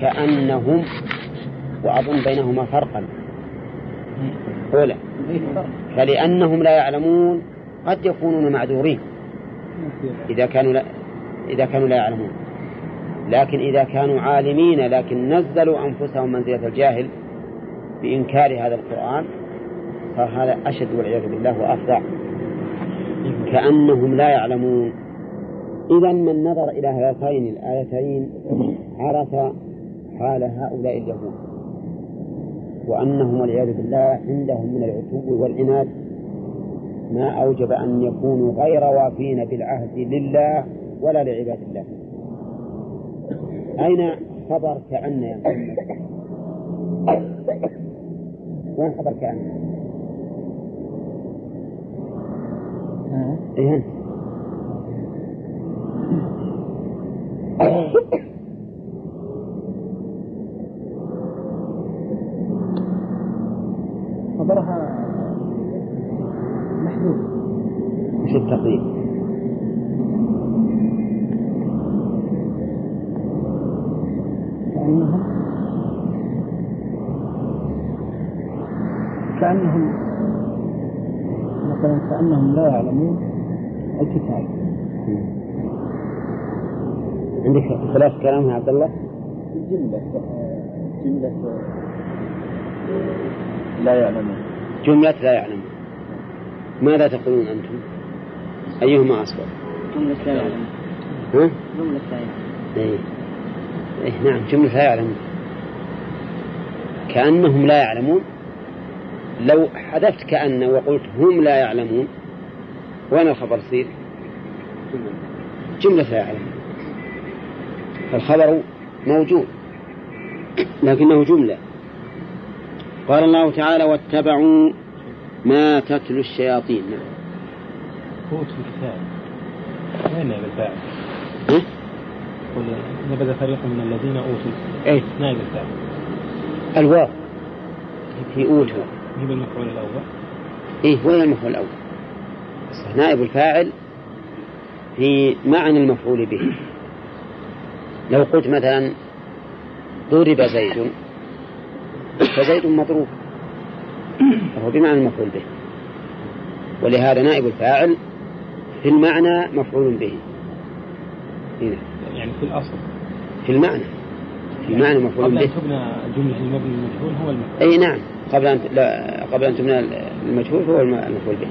كأنهم وأظن بينهما فرقا. أولى فلأنهم لا يعلمون قد يكونون معذورين. إذا كانوا لا إذا كانوا لا يعلمون. لكن إذا كانوا عالمين لكن نزلوا أنفسهم منزلة الجاهل بإنكار هذا القرآن صار هذا أشد والعياذ بالله وأفظع. كأنهم لا يعلمون. إذا من نظر إلى هاتين الآيتين عرف حال هؤلاء اليهود. وأنهم والعياذ بالله عندهم من العتو والعناد. ما أوجب أن يكونوا غير وافين بالعهد لله ولا لعباد الله. أين خبر كأن يا محمد؟ وين خبر كأن؟ إيه. خلاف كلام يا عبد الله؟ جملة جملة لا يعلمون جملة لا يعلمون ماذا تقولون أنتم؟ أيهما أصبر؟ جملة لا يعلمون ها؟ جملة لا يعلمون إيه. إيه نعم جملة لا يعلمون كأنهم لا يعلمون لو حذفت كأن وقلت هم لا يعلمون وين الخبر يصير؟ جملة لا يعلمون فالخبر موجود لكنه جملة. قال الله تعالى واتبعوا ما تتلو الشياطين. نعم. فوت الكتاب. وين نائب الفاعل؟ ها؟ قل نبذ فريق من الذين أوتوا. إيه؟ نائب الفاعل. الواو. في أوتوا هي بالمفعول الأول. إيه وين المفعول الأول؟ صح. نائب الفاعل في معنى المفعول به. لو قلت مثلا ضرب زيد فزيد مضروب وهو بمعنى المفعول به. ولهذا نائب الفاعل في المعنى مفعول به. هنا. يعني في الأصل. في المعنى. في المعنى مفعول قبل به. ان تبنى جملة المبني المجهول هو المفعول. أي نعم. قبل أن لا قبل أن تبنى المجهول هو الم- المفعول به.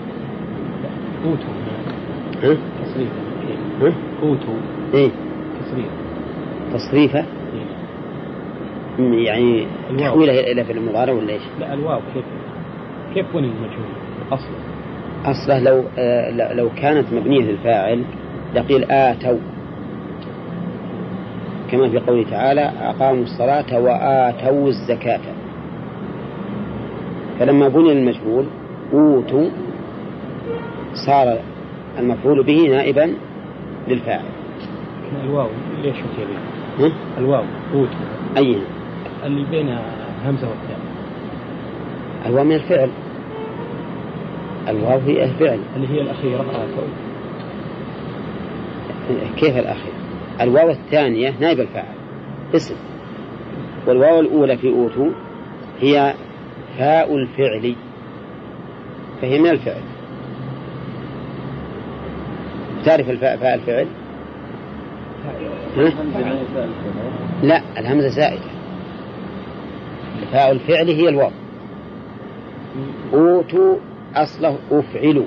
اوتوا ها؟ تصريفا ها؟ اوتوا إيه. تصريفا تصريفه. يعني. تحويله إلى في المضارع ولا إيش؟ لا الواو. كيف؟ كيف بني المجهول؟ أصلا أصله لو آه لو كانت مبنية للفاعل لقيل آتوا كما في قوله تعالى أقاموا الصلاة وآتوا الزكاة. فلما بني المجهول أوتوا صار المفعول به نائبا للفاعل. الواو ليش؟ الواو. اوتوا أي. اللي بين همزة والتاء. الواو من الفعل. الواو هي الفعل. اللي هي الأخيرة. آتوا كيف الأخير؟ الواو الثانية نائب الفاعل. اسم. والواو الأولى في أوتوا هي فاء الفعل. فهي من الفعل. تعرف الفاء فاء الفعل؟ ها؟ لا الهمزة زائدة. فاء الفعل هي الواو. أوتوا أصله أفعلوا.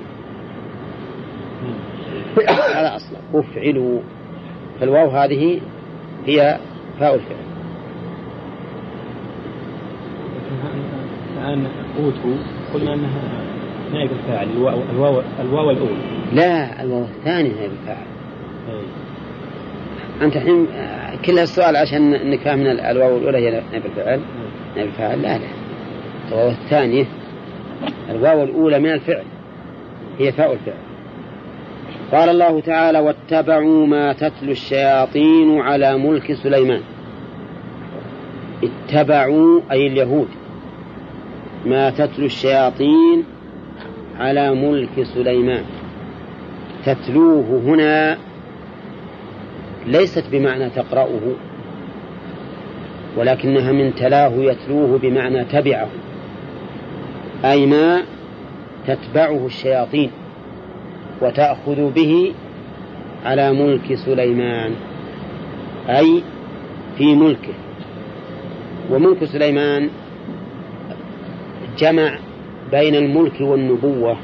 هذا أصله أفعلوا. فالواو هذه هي فاء الفعل الآن أوتوا قلنا أنها نائب الفاعل الواو الواو, الأولى لا الواو الثاني نائب الفاعل. أي. أنت الحين كل السؤال عشان إنك فاهم من الواو الأولى هي نائب الفعل. نائب الفاعل لا لا. الواو الثانية الواو الأولى من الفعل. هي فاء الفعل. قال الله تعالى واتبعوا ما تتلو الشياطين على ملك سليمان. اتبعوا أي اليهود ما تتلو الشياطين على ملك سليمان. تتلوه هنا ليست بمعنى تقرأه ولكنها من تلاه يتلوه بمعنى تبعه أي ما تتبعه الشياطين وتأخذ به على ملك سليمان أي في ملكه. وملك سليمان جمع بين الملك والنبوة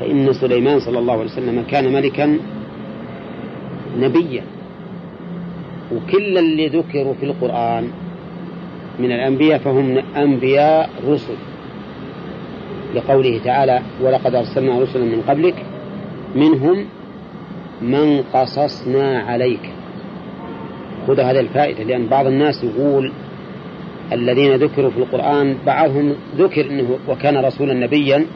فإن سليمان صلى الله عليه وسلم كان ملكا نبيا. وكل اللي ذكروا في القرآن من الأنبياء فهم أنبياء رسل. لقوله تعالى ولقد أرسلنا رسلا من قبلك منهم من قصصنا عليك. خذ هذه الفائدة لأن بعض الناس يقول الذين ذكروا في القرآن بعضهم ذكر أنه وكان رسولا نبيا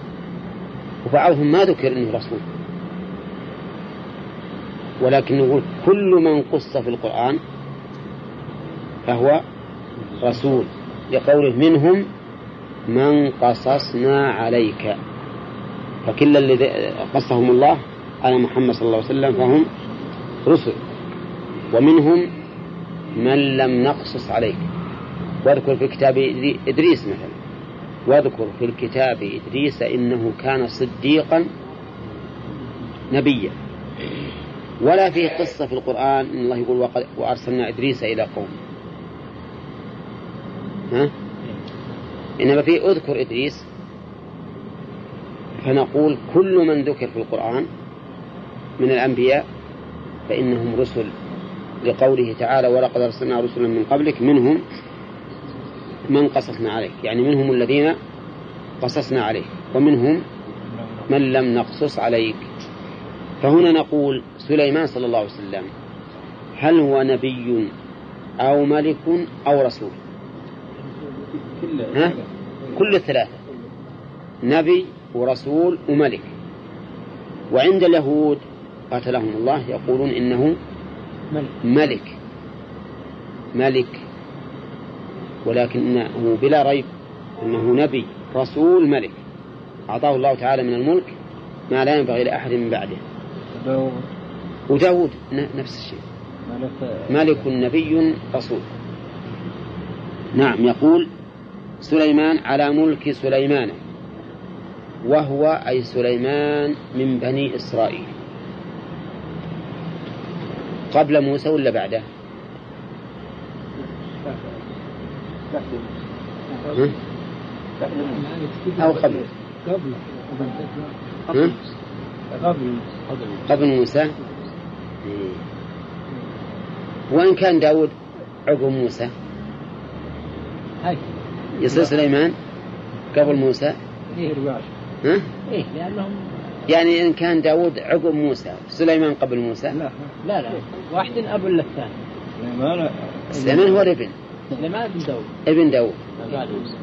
وبعضهم ما ذكر أنه رسول. ولكن نقول كل من قص في القرآن فهو رسول لقوله منهم من قصصنا عليك. فكل الذي قصهم الله على محمد صلى الله عليه وسلم فهم رسل. ومنهم من لم نقصص عليك. واذكر في كتاب إدريس مثلا. واذكر في الكتاب إدريس إنه كان صديقا نبيا. ولا فيه قصة في القرآن إن الله يقول وأرسلنا إدريس إلى قوم. ها؟ إنما فيه أذكر إدريس فنقول كل من ذكر في القرآن من الأنبياء فإنهم رسل لقوله تعالى ولقد أرسلنا رسلا من قبلك منهم من قصصنا عليك. يعني منهم الذين قصصنا عليك ومنهم من لم نقصص عليك. فهنا نقول سليمان صلى الله عليه وسلم هل هو نبي أو ملك أو رسول؟ ها؟ كل الثلاثة. نبي ورسول وملك. وعند اليهود قاتلهم الله يقولون إنه ملك. ملك. ولكنه بلا ريب أنه نبي رسول ملك. أعطاه الله تعالى من الملك ما لا ينبغي لأحد من بعده. وداود نفس الشيء. ملك نبي رسول. نعم يقول سليمان على ملك سليمان وهو أي سليمان من بني إسرائيل. قبل موسى ولا بعده؟ أو قبل. قبل. قبل موسى؟ إيه. وإن كان داود عقب موسى؟ يصير سليمان قبل موسى؟ إيه. ها؟ إيه لأنهم يعني إن كان داود عقب موسى سليمان قبل موسى؟ لا. لا, لا. واحد أب للثاني سليمان. سليمان هو الابن. سليمان بن داود. ابن داود. بعد موسى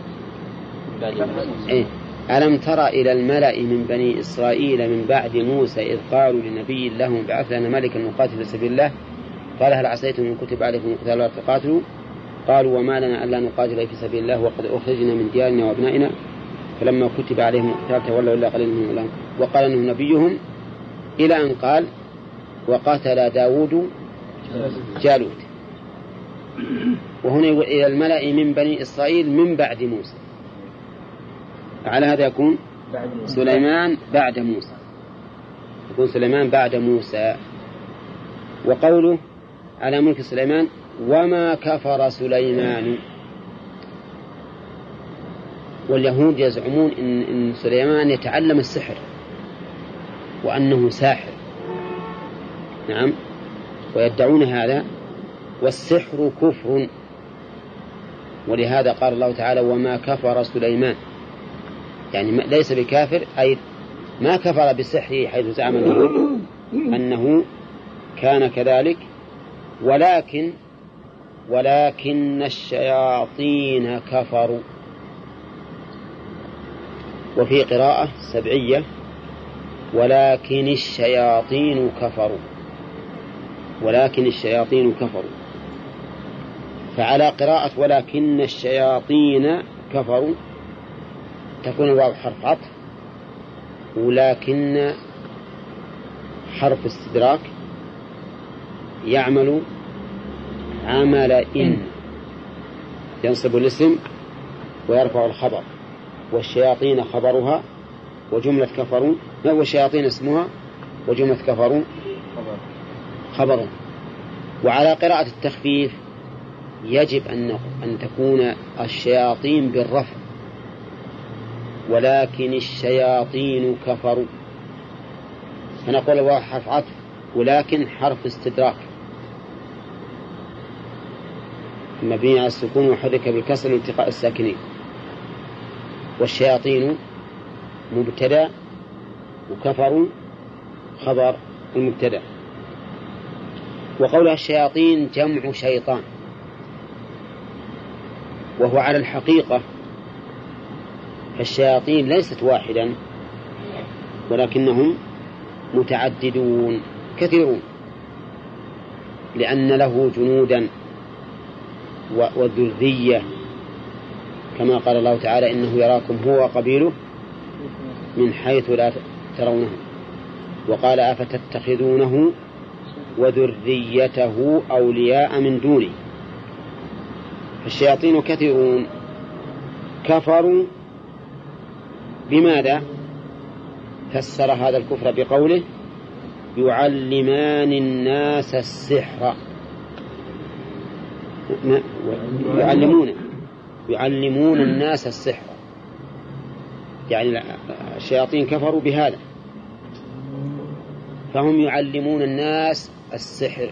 بعد موسى إيه؟ ألم تر إلى الملأ من بني إسرائيل من بعد موسى إذ قالوا لنبي لهم بعث لنا ملكا نقاتل في سبيل الله؟ قال هل عسيتم إن كتب عليكم القتال ولا تقاتلوا؟ قالوا وما لنا ألا نقاتل في سبيل الله وقد أخرجنا من ديارنا وأبنائنا. فلما كتب عليهم القتال تولوا إلا قليل منهم. وقال أنه نبيهم إلى أن قال وقاتل داود جالوت. وهنا إلى الملأ من بني إسرائيل من بعد موسى. على هذا يكون سليمان بعد موسى. يكون سليمان بعد موسى. وقوله على ملك سليمان وما كفر سليمان. واليهود يزعمون إن, إن سليمان يتعلم السحر وأنه ساحر. نعم. ويدعون هذا. والسحر كفر. ولهذا قال الله تعالى وما كفر سليمان. يعني ليس بكافر أي ما كفر بسحره حيث زعم أنه كان كذلك ولكن ولكن الشياطين كفروا. وفي قراءة سبعية ولكن الشياطين كفروا. ولكن الشياطين كفروا. فعلى قراءة ولكن الشياطين كفروا تكون الواو حرف عطف ولكن حرف استدراك يعمل عمل إن ينصب الاسم ويرفع الخبر والشياطين خبرها وجملة كفروا والشياطين اسمها وجملة كفروا خبر. وعلى قراءة التخفيف يجب أن أن تكون الشياطين بالرفع. ولكن الشياطين كفروا. فنقول الواو حرف عطف ولكن حرف استدراك. مبني على السكون وحرك بالكسر لالتقاء الساكنين. والشياطين مبتدأ وكفروا خبر المبتدأ. وقولها الشياطين جمع شيطان. وهو على الحقيقة فالشياطين ليست واحدا ولكنهم متعددون كثيرون لأن له جنودا وذرية. كما قال الله تعالى إنه يراكم هو وقبيله من حيث لا ترونه. وقال أفتتخذونه وذريته أولياء من دوني فالشياطين كثيرون. كفروا بماذا فسر هذا الكفر بقوله يعلمان الناس السحر؟ يعلمون. يعلمون الناس السحر. يعني الشياطين كفروا بهذا. فهم يعلمون الناس السحر.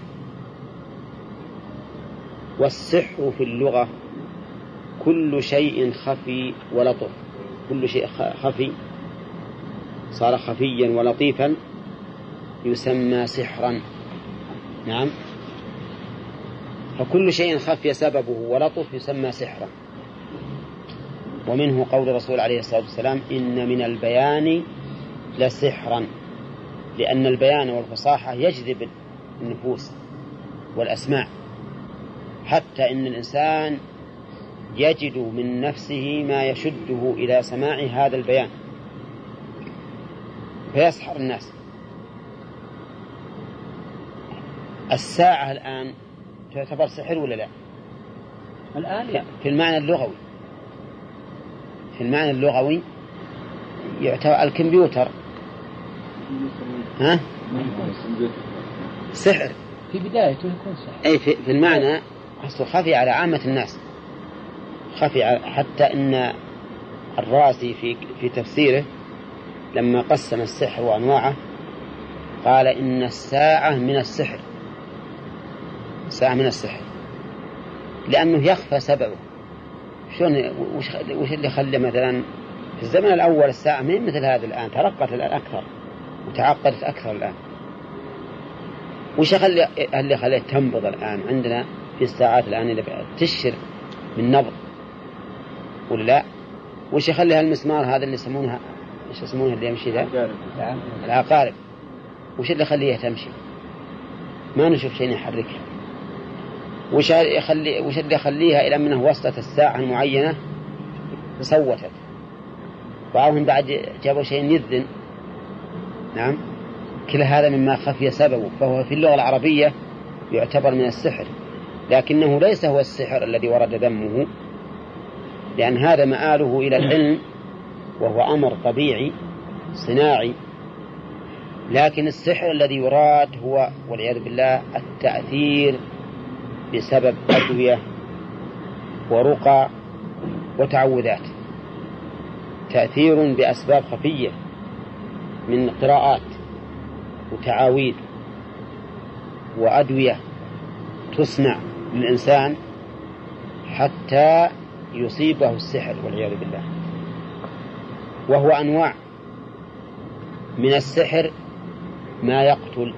والسحر في اللغة كل شيء خفي ولطف. كل شيء خفي صار خفيا ولطيفا يسمى سحرا. نعم. فكل شيء خفي سببه ولطف يسمى سحرا. ومنه قول الرسول عليه الصلاة والسلام إن من البيان لسحرا لأن البيان والفصاحة يجذب النفوس والأسماع. حتى إن الإنسان يجد من نفسه ما يشده إلى سماع هذا البيان. فيسحر الناس. الساعة الآن تعتبر سحر ولا لا؟ الآن في المعنى اللغوي. في المعنى اللغوي يعتبر الكمبيوتر. ها؟ سحر. في بدايته يكون سحر. أي في, في المعنى أصله خفي على عامة الناس. خفي حتى أن الرازي في في تفسيره لما قسم السحر وأنواعه قال إن الساعة من السحر. ساعة من السحر. لأنه يخفى سببه. شلون وش, اللي خلى مثلا في الزمن الأول الساعة ما مثل هذا الآن ترقت الآن أكثر وتعقدت أكثر الآن. وش اللي خليه تنبض الآن عندنا في الساعات الآن اللي تشر من نبض. ولا لا؟ وش يخلي هالمسمار هذا اللي يسمونها إيش يسمونها اللي يمشي ذا؟ العقارب. وش اللي يخليها تمشي؟ ما نشوف شيء يحركها وش يخلي وش اللي يخليها إلى انه وصلت الساعة المعينة؟ صوتت. بعضهم بعد جابوا شيء يذن. نعم. كل هذا مما خفي سببه فهو في اللغة العربية يعتبر من السحر. لكنه ليس هو السحر الذي ورد ذمه لأن هذا مآله إلى العلم وهو أمر طبيعي صناعي. لكن السحر الذي يراد هو والعياذ بالله التأثير بسبب أدوية ورقى وتعوذات. تأثير بأسباب خفية من قراءات وتعاويذ وأدوية تصنع للإنسان حتى يصيبه السحر والعياذ بالله. وهو أنواع من السحر ما يقتل.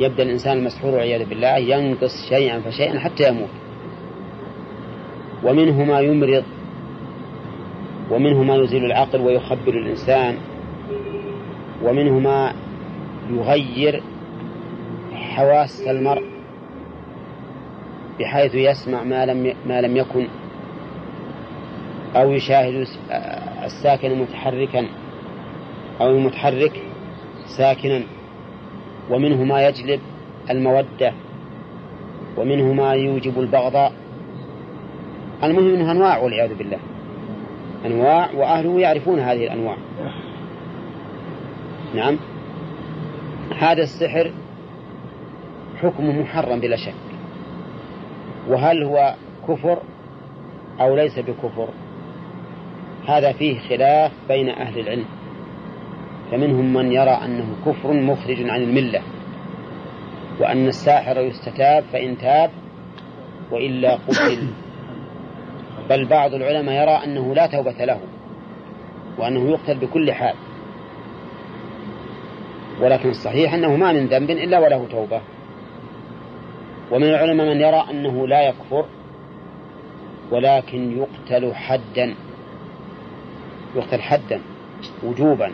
يبدأ الإنسان المسحور والعياذ بالله ينقص شيئا فشيئا حتى يموت. ومنه ما يمرض ومنه ما يزيل العقل ويخبر الإنسان ومنه ما يغير حواس المرء. بحيث يسمع ما لم ما لم يكن أو يشاهد الساكن متحركا أو المتحرك ساكنا. ومنه ما يجلب المودة ومنه ما يوجب البغضاء المهم أنها أنواع والعياذ بالله. أنواع وأهله يعرفون هذه الأنواع. نعم. هذا السحر حكم محرم بلا شك. وهل هو كفر أو ليس بكفر؟ هذا فيه خلاف بين أهل العلم فمنهم من يرى أنه كفر مخرج عن الملة وأن الساحر يستتاب فإن تاب وإلا قتل. بل بعض العلماء يرى أنه لا توبة له وأنه يقتل بكل حال ولكن الصحيح أنه ما من ذنب إلا وله توبة. ومن العلماء من يرى أنه لا يكفر ولكن يقتل حدا يقتل حدا وجوبا.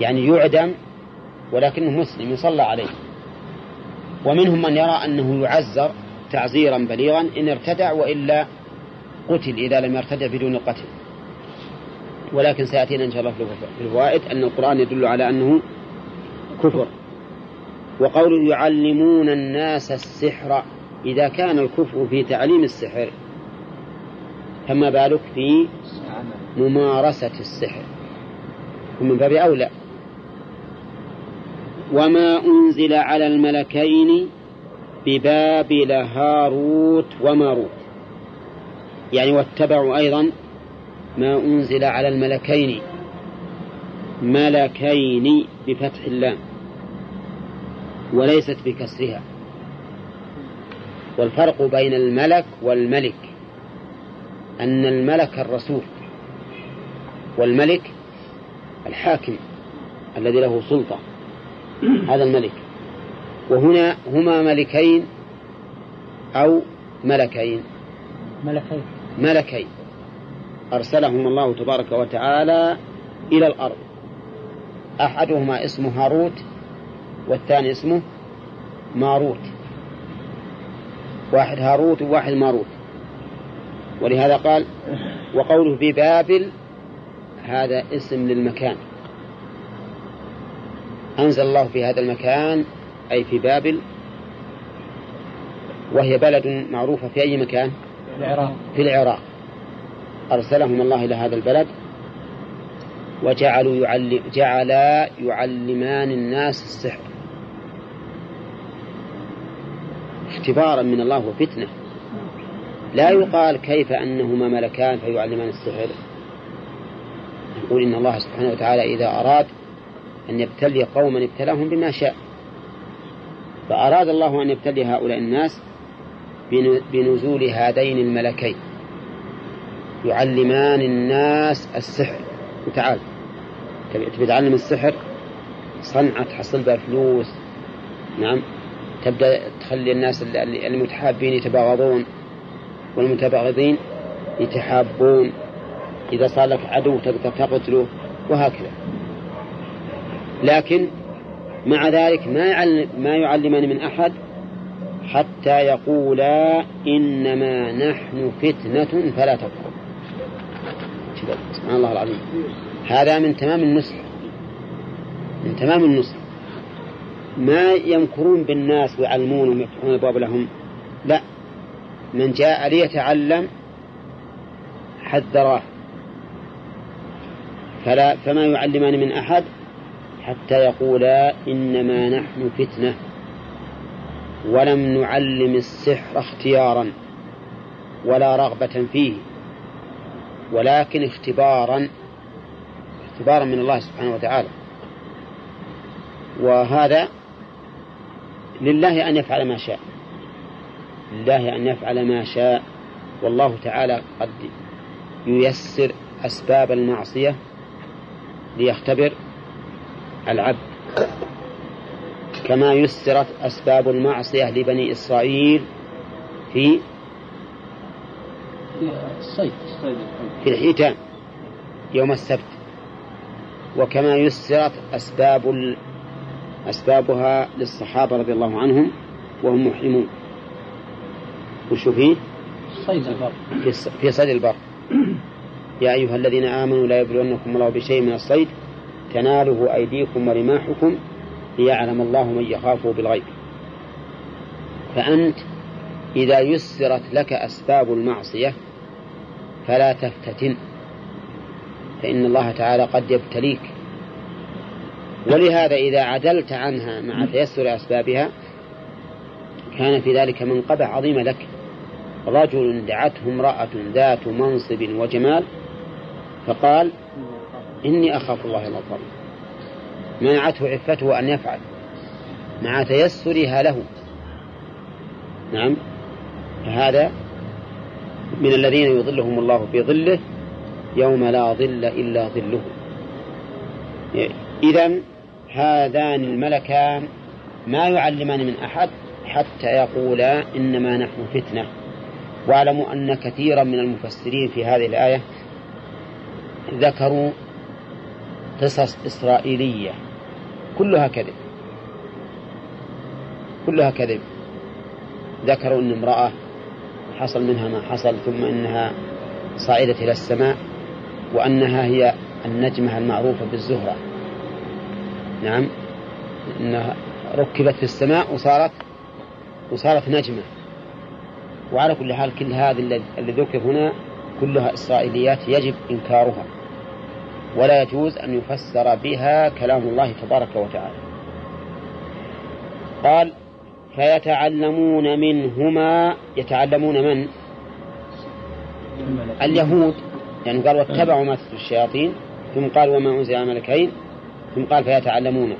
يعني يعدم ولكنه مسلم يصلى عليه. ومنهم من يرى أنه يعزر تعزيرا بليغا إن ارتدع وإلا قتل إذا لم يرتدع بدون القتل ولكن سيأتينا إن شاء الله في الفوائد أن القرآن يدل على أنه كفر. وقوله يعلمون الناس السحر إذا كان الكفر في تعليم السحر. فما بالك في ممارسة السحر؟ ومن باب أولى. وما أنزل على الملكين ببابل هاروت وماروت. يعني واتبعوا أيضا ما أنزل على الملكين. ملكين بفتح اللام. وليست بكسرها. والفرق بين الملك والملك أن الملك الرسول والملك الحاكم الذي له سلطة هذا الملك. وهنا هما ملكين أو ملكين. ملكين. ملكين. أرسلهم الله تبارك وتعالى إلى الأرض. أحدهما اسمه هاروت والثاني اسمه ماروت. واحد هاروت وواحد ماروت. ولهذا قال وقوله في بابل هذا اسم للمكان. أنزل الله في هذا المكان أي في بابل وهي بلد معروفة في أي مكان؟ العراق. في العراق. أرسلهم الله إلى هذا البلد وجعلوا يعلم جعلا يعلمان الناس السحر. اختبارا من الله وفتنة. لا يقال كيف أنهما ملكان فيعلمان السحر. نقول إن الله سبحانه وتعالى إذا أراد أن يبتلي قوما ابتلاهم بما شاء. فأراد الله أن يبتلي هؤلاء الناس بنزول هذين الملكين. يعلمان الناس السحر. وتعال تبي تعلم السحر؟ صنعة تحصل بها فلوس. نعم. تبدأ تخلي الناس المتحابين يتباغضون والمتباغضين يتحابون. إذا صار لك عدو تقدر تقتله وهكذا. لكن مع ذلك ما يعلم ما يعلمان من أحد حتى يقولا إنما نحن فتنة فلا تكفر سبحان الله العظيم. هذا من تمام النصح. من تمام النصح. ما يمكرون بالناس ويعلمونهم ويفتحون الباب لهم. لا. من جاء ليتعلم حذراه فلا فما يعلمان من أحد حتى يقولا إنما نحن فتنة. ولم نعلم السحر اختيارا ولا رغبة فيه ولكن اختبارا اختبارا من الله سبحانه وتعالى. وهذا لله أن يفعل ما شاء. لله أن يفعل ما شاء. والله تعالى قد ييسر أسباب المعصية ليختبر العبد. كما يسرت أسباب المعصية لبني إسرائيل في الصيد. في الحيتان يوم السبت. وكما يسرت أسباب. أسبابها للصحابة رضي الله عنهم وهم محرمون. وش فيه؟ صيد البر في صيد البر يا أيها الذين آمنوا لا يبلونكم الله بشيء من الصيد. تناله أيديكم ورماحكم ليعلم الله من يخافه بالغيب. فأنت إذا يسرت لك أسباب المعصية فلا تفتتن. فإن الله تعالى قد يبتليك. ولهذا إذا عدلت عنها مع تيسر أسبابها كان في ذلك منقبة عظيمة لك. رجل دعته امرأة ذات منصب وجمال فقال إني أخاف الله الغفور منعته عفته أن يفعل. مع تيسرها له. نعم. فهذا من الذين يظلهم الله في ظله يوم لا ظل إلا ظله. إذا هذان الملكان ما يعلمان من أحد حتى يقولا إنما نحن فتنة. واعلموا أن كثيرا من المفسرين في هذه الآية ذكروا قصص إسرائيلية. كلها كذب. كلها كذب. ذكروا أن امرأة حصل منها ما حصل ثم إنها صعدت إلى السماء وأنها هي النجمة المعروفة بالزهرة. نعم. أنها ركبت في السماء وصارت وصارت نجمة. وعلى كل حال كل هذا الذي ذكر هنا كلها إسرائيليات يجب إنكارها. ولا يجوز أن يفسر بها كلام الله تبارك وتعالى. قال فيتعلمون منهما يتعلمون من؟ اليهود. يعني قال واتبعوا ما الشياطين. ثم قال وما أنزل على الملكين ثم قال فيتعلمون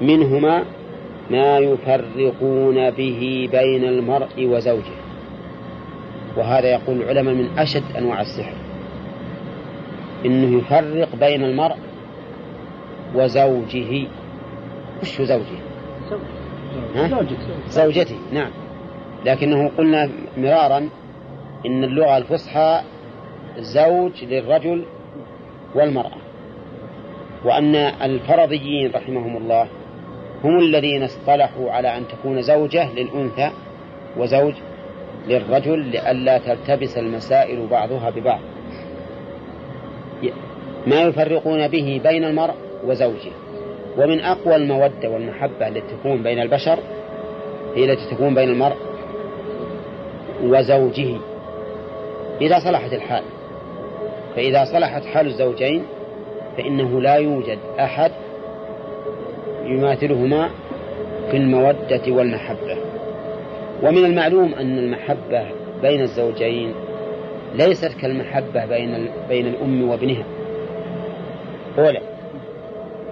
منهما ما يفرقون به بين المرء وزوجه. وهذا يقول العلماء من أشد أنواع السحر. إنه يفرق بين المرء وزوجه. وش زوجه؟ زوجته زوجته نعم. لكنه قلنا مرارا إن اللغة الفصحى زوج للرجل والمرأة. وأن الفرضيين رحمهم الله هم الذين اصطلحوا على أن تكون زوجة للأنثى وزوج للرجل لئلا تلتبس المسائل بعضها ببعض. ما يفرقون به بين المرء وزوجه. ومن أقوى المودة والمحبة التي تكون بين البشر هي التي تكون بين المرء وزوجه. إذا صلحت الحال فإذا صلحت حال الزوجين فإنه لا يوجد أحد يماثلهما في المودة والمحبة. ومن المعلوم أن المحبة بين الزوجين ليست كالمحبة بين بين الأم وابنها. أولى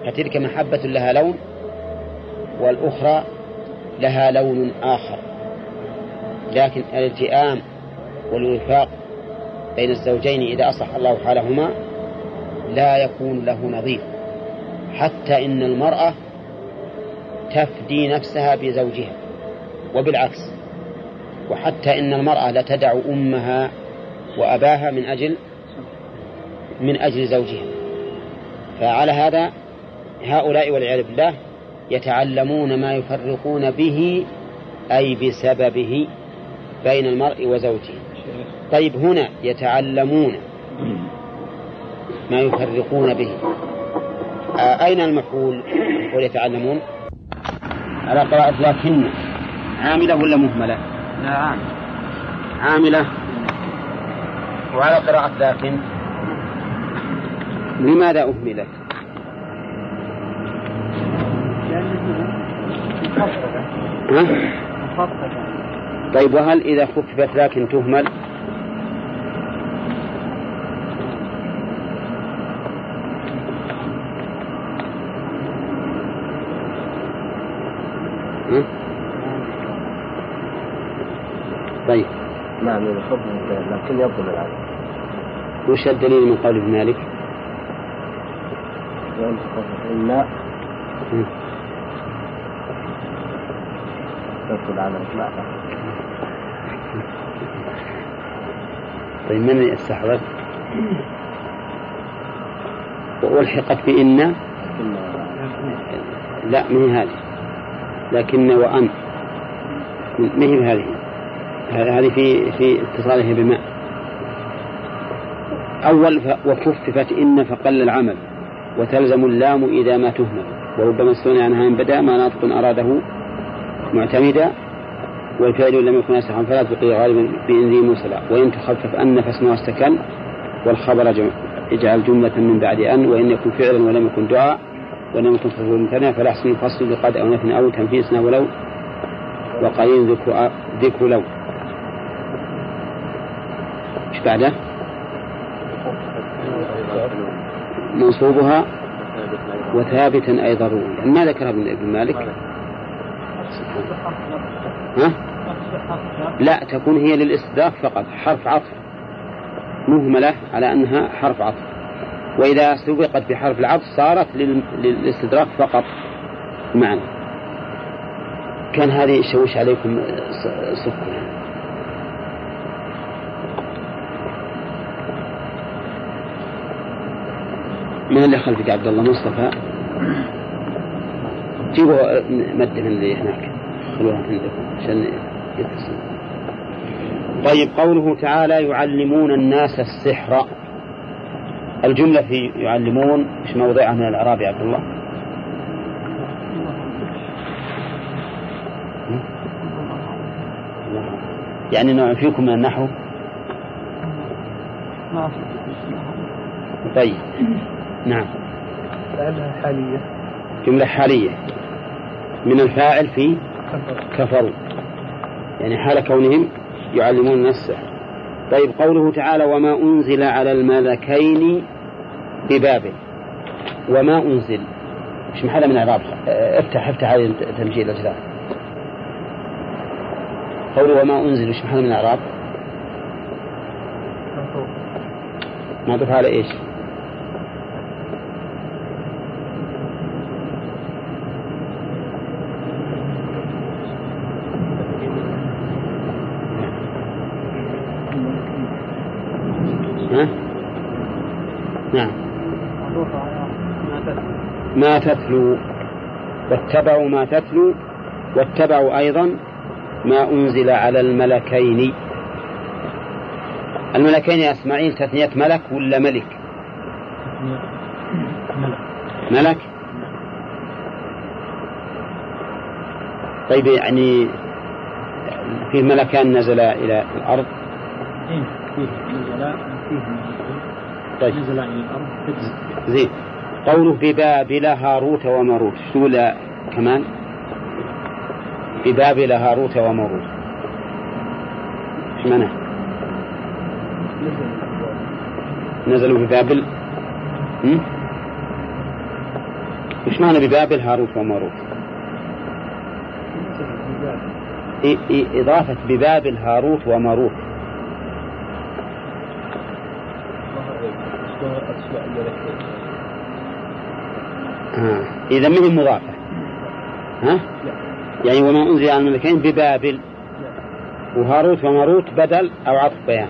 فتلك محبة لها لون والأخرى لها لون آخر. لكن الالتئام والوفاق بين الزوجين إذا أصلح الله حالهما لا يكون له نظير حتى إن المرأة تفدي نفسها بزوجها وبالعكس وحتى إن المرأة لتدع أمها وأباها من أجل من أجل زوجها. فعلى هذا هؤلاء والعياذ بالله يتعلمون ما يفرقون به أي بسببه بين المرء وزوجه. طيب هنا يتعلمون ما يفرقون به. آه أين المفعول؟ يتعلمون. على قراءة لكن عاملة ولا مهملة؟ لا عاملة. وعلى قراءة لكن لماذا أهملت؟ ها؟ طيب وهل إذا خففت لكن تهمل؟ طيب. نعم يخف لكن يبطل العدد وش الدليل من قول ابن مالك؟ م. يبطل على طيب من استحضر؟ والحقت بإن؟ لا من هذه. لكن وأن. ما هي هذه هذه في في اتصاله بماء. أول وكففت إن فقل العمل وتلزم اللام إذا ما تهمل وربما استغني عنها إن بدا ما ناطق أراده معتمدا والفعل لم يكن ناسخا فلا تقي غالبا بإن ذي موصلا وإن تخفف أن فاسمها استكن والخبر جم... اجعل جملة من بعد أن وإن يكن فعلا ولم يكن دعاء ولم يكن صفر مثنى فلا يحسن الفصل بقد أو نفن أو تنفيسنا ولو وقليل ذكر لو. بعده؟ منصوبها وثابتا أيضا. روي يعني ما ذكر ابن مالك؟ ها؟ لا تكون هي للاستدراك فقط حرف عطف. مهملة على أنها حرف عطف. وإذا سبقت بحرف العطف صارت للاستدراك فقط. معنى كان هذه يشوش عليكم صفكم من اللي خلفك عبد الله؟ مصطفى. جيبوا مد من اللي هناك. خلوها عندكم عشان يتصل. طيب قوله تعالى يعلمون الناس السحر. الجملة في يعلمون إيش موضعها من الإعراب يا عبد الله؟ يعني نوع فيكم من النحو؟ طيب. نعم. لأنها حالية. جملة حالية. من الفاعل في كفروا. يعني حال كونهم يعلمون الناس السحر طيب قوله تعالى وما أنزل على الملكين ببابل. وما أنزل. مش محل من إعراب افتح افتح هذه تمشي الأجزاء. قوله وما أنزل مش محل من إعراب معطوف على إيش ها؟ نعم ما تتلو واتبعوا ما تتلو واتبعوا أيضا ما أنزل على الملكين الملكين يا إسماعيل تثنية ملك ولا ملك ملك طيب يعني في ملكان نزل إلى الأرض طيب نزل إلى الأرض زين قوله ببابل هاروت وماروت. شو كمان؟ ببابل هاروت وماروت. إيش معناه نزلوا في بابل هم؟ وش معنى ببابل هاروت وماروت؟ إضافة ببابل هاروت وماروت. آه. إذا من المضافة ها؟ يعني وما أنزل على الملكين ببابل وهاروت وماروت بدل أو عطف بيان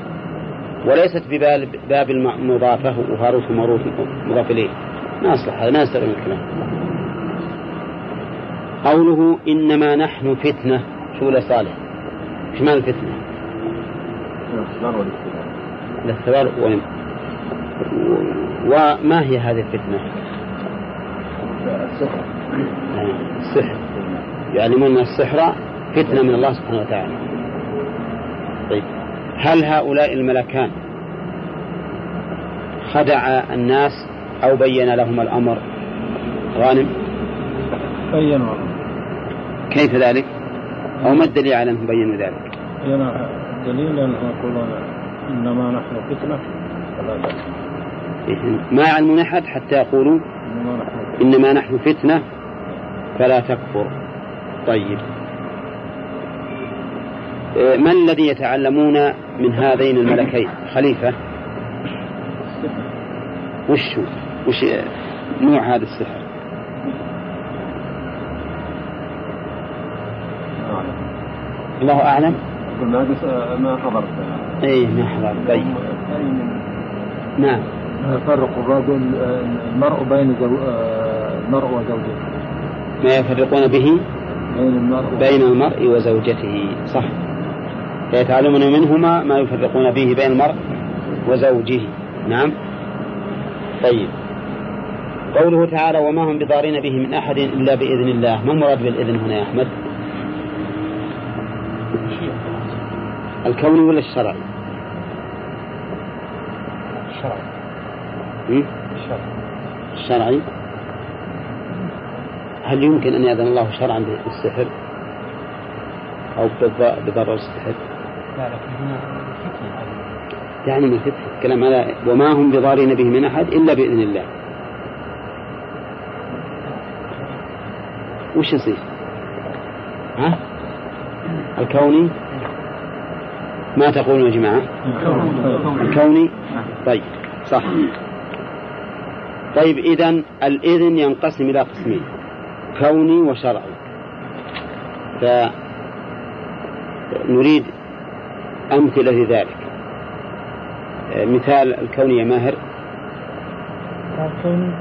وليست ببال بابل مضافة وهاروت وماروت مضاف إليه ما أصلح هذا ما يستخدم الكلام قوله إنما نحن فتنة شو صالح معنى الفتنة؟ الاختبار وين؟ وما هي هذه الفتنة؟ السحر. السحر. يعلمون السحر فتنة من الله سبحانه وتعالى. طيب هل هؤلاء الملكان خدع الناس أو بين لهم الأمر؟ غانم؟ بينوا كيف ذلك؟ أو ما الدليل على أنهم بينوا ذلك؟ هنا دليل أنهم يقولون إنما نحن فتنة. فلا ما يعلمون أحد حتى يقولوا؟ إنما نحن إنما نحن فتنة فلا تكفر. طيب. إيه، ما الذي يتعلمون من هذين الملكين؟ خليفة. وش؟ وش نوع هذا السحر؟ الله أعلم. ما ما حضرت اي ما حضر طيب. نعم. يفرق الرجل المرء بين زو... المرء وزوجته. ما يفرقون به بين المرء بين المرء وزوجته. صح. فيتعلمون منهما ما يفرقون به بين المرء وزوجه. نعم. طيب. قوله تعالى وما هم بضارين به من أحد إلا بإذن الله. ما المراد بالإذن هنا يا أحمد؟ الكوني ولا الشرعي؟ الشرعي الشرعي الشرعي. هل يمكن أن يأذن الله شرعا بالسحر أو بضرر السحر؟ لا لكن يعني من فتنة الكلام هذا وما هم بضارين به من أحد إلا بإذن الله وش يصير؟ ها؟ الكوني ما تقولون يا جماعة؟ الكوني طيب صح طيب إذا الإذن ينقسم إلى قسمين كوني وشرعي. فنريد أمثلة لذلك. مثال الكوني يا ماهر. الكوني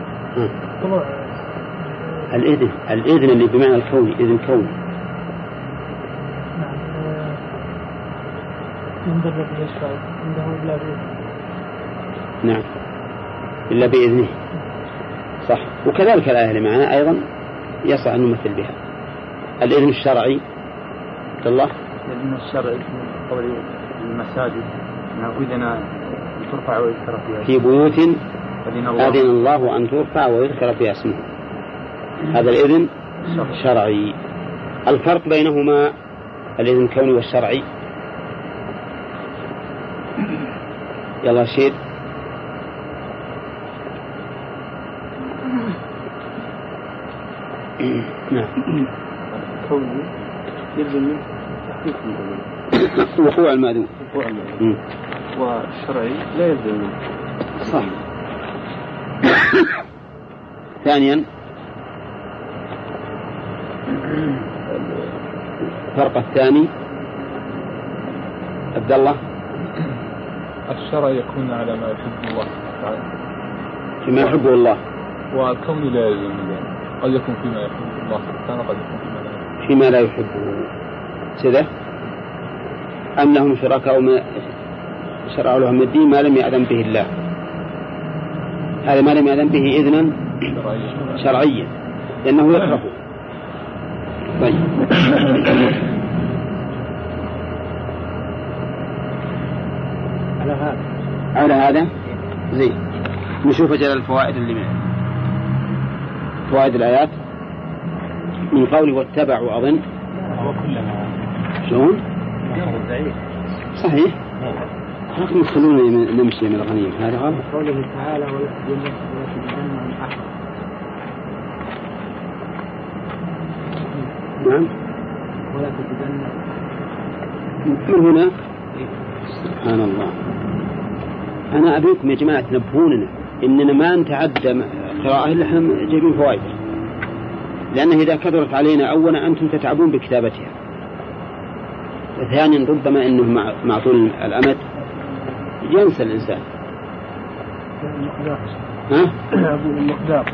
طلوع الإذن. الإذن اللي بمعنى الكوني إذن كوني نعم. عنده إلا بإذن نعم. إلا بإذنه. صح. وكذلك الآية اللي معنا أيضا. يصح أن نمثل بها. الإذن الشرعي عبد الله؟ الإذن الشرعي في قول المساجد أنه إذن ترفع ويذكر فيها في بيوت أذن الله. أذن الله أن ترفع ويذكر فيها اسمه هذا الإذن شرعي. الفرق بينهما الإذن الكوني والشرعي. يلا شير. نعم. كوني يلزم منه تحقيق وقوع المأذون وقوع المأذون والشرعي لا يلزم منه صح. ثانيا. الفرق الثاني. عبد الله. الشرع يكون على ما يحب الله. تعالى فيما يحبه الله. والكون لا يلزم ذلك قد يكون فيما يحب الله سبحانه قد يكون فيما لا يحب. فيما لا يحبه كذا؟ أم لهم شركاء ما شرعوا لهم الدين ما لم يأذن به الله. هذا ما لم يأذن به إذنا شرعيا. شرعيا. لأنه يكرهه طيب. على هذا. على هذا؟ زين. نشوف أجل الفوائد اللي من فوائد الآيات. من قوله واتبعوا أظن شلون؟ صحيح. لكن يخلونا نمشي من الغنيم. هذا غلط. قوله تعالى نعم. ولا تجنن من هنا؟ سبحان الله. أنا أبيكم يا جماعة تنبهوننا إننا ما نتعدى قراءة إلا إحنا جايبين فوائد. لأنه إذا كثرت علينا أولا أنتم تتعبون بكتابتها. وثانيا ربما أنه مع, طول الأمد. ينسى الإنسان. ها؟ المقدار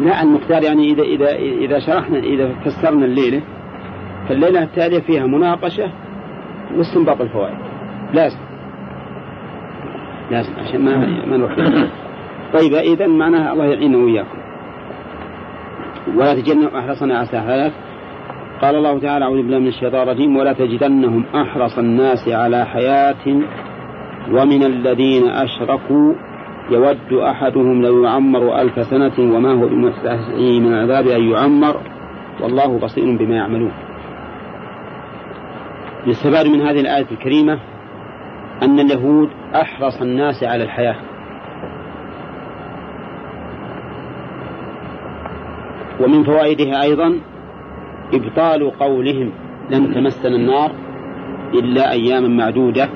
لا المقدار يعني إذا إذا إذا شرحنا إذا فسرنا الليلة فالليلة التالية فيها مناقشة واستنباط الفوائد. لازم. لازم عشان ما ما نروح. طيب إذا معناها الله يعيننا وإياكم. ولا تجدن أحرصنا على سهلات قال الله تعالى أعوذ بالله من الشيطان الرجيم. ولا تجدنهم أحرص الناس على حياة ومن الذين أشركوا. يود أحدهم لو يعمر ألف سنة وما هو بمستحيي من العذاب أن يعمر. والله بصير بما يعملون. يستفاد من هذه الآية الكريمة أن اليهود أحرص الناس على الحياة. ومن فوائدها أيضا إبطال قولهم لن تمسنا النار إلا أياما معدودة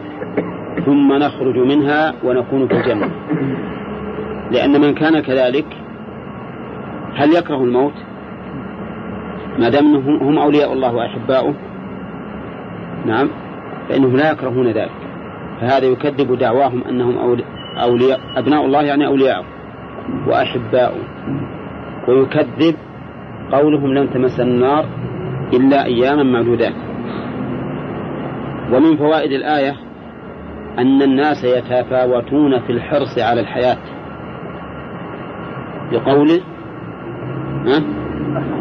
ثم نخرج منها ونكون في الجنة. لأن من كان كذلك هل يكره الموت؟ ما دام هم أولياء الله وأحباؤه نعم فإنهم لا يكرهون ذلك. فهذا يكذب دعواهم أنهم أولي- أولياء أبناء الله يعني أولياءه وأحباؤه. ويكذب قولهم لن تمس النار إلا أياما معدودات. ومن فوائد الآية أن الناس يتفاوتون في الحرص على الحياة. بقوله؟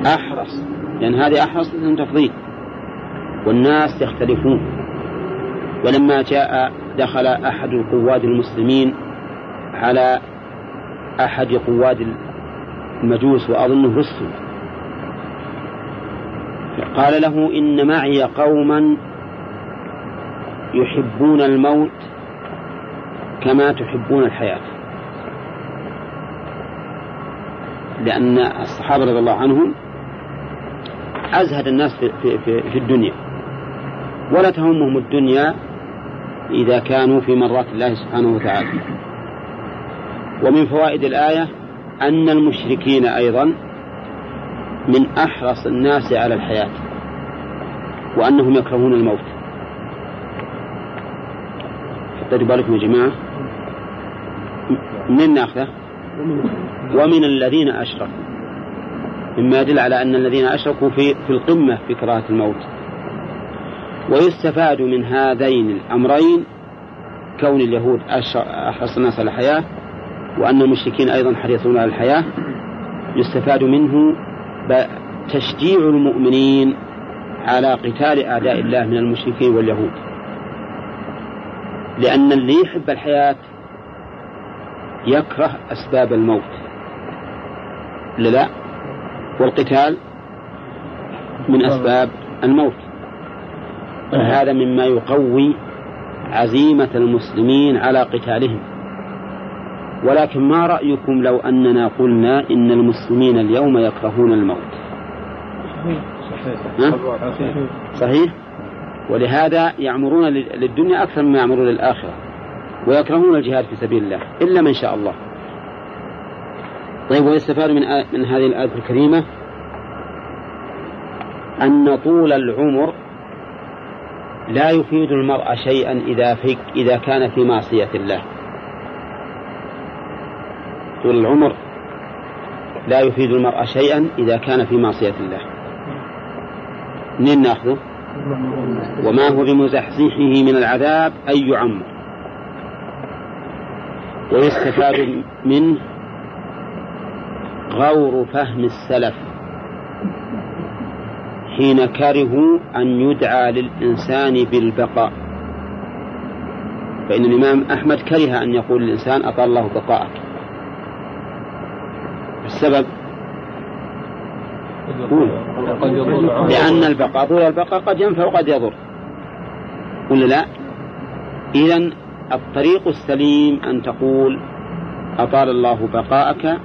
أحرص. لأن هذه أحرص اسم تفضيل. والناس يختلفون. ولما جاء دخل أحد القواد المسلمين على أحد قواد المجوس وأظنه رسل قال له إن معي قوما يحبون الموت كما تحبون الحياة. لأن الصحابة رضي الله عنهم أزهد الناس في, في, في, الدنيا. ولا تهمهم الدنيا إذا كانوا في مرات الله سبحانه وتعالى. ومن فوائد الآية أن المشركين أيضا من أحرص الناس على الحياة وأنهم يكرهون الموت. خطيتوا بالكم يا جماعة. من ناخذه؟ ومن الذين أشركوا. مما يدل على أن الذين أشركوا في في القمة في كراهة الموت. ويستفاد من هذين الأمرين كون اليهود أحرص الناس على الحياة وأن المشركين أيضا حريصون على الحياة. يستفاد منه تشجيع المؤمنين على قتال أعداء الله من المشركين واليهود. لأن اللي يحب الحياة يكره أسباب الموت. لا والقتال من أسباب الموت. هذا مما يقوي عزيمة المسلمين على قتالهم. ولكن ما رأيكم لو أننا قلنا إن المسلمين اليوم يكرهون الموت؟ صحيح, صحيح؟ ولهذا يعمرون للدنيا أكثر مما يعمرون للآخرة ويكرهون الجهاد في سبيل الله إلا من شاء الله. طيب ويستفاد من من هذه الآية الكريمة أن طول العمر لا يفيد المرء شيئا إذا في إذا كان في معصية الله. طول العمر لا يفيد المرء شيئا إذا كان في معصية الله. منين نأخذه؟ وما هو بمزحزحه من العذاب أن يعمر. ويستفاد منه غور فهم السلف حين كرهوا أن يدعى للإنسان بالبقاء. فإن الإمام أحمد كره أن يقول للإنسان أطال الله بقاءك. السبب؟ لأن البقاء طول البقاء قد ينفع وقد يضر. ولا لا؟ إذا الطريق السليم أن تقول أطال الله بقاءك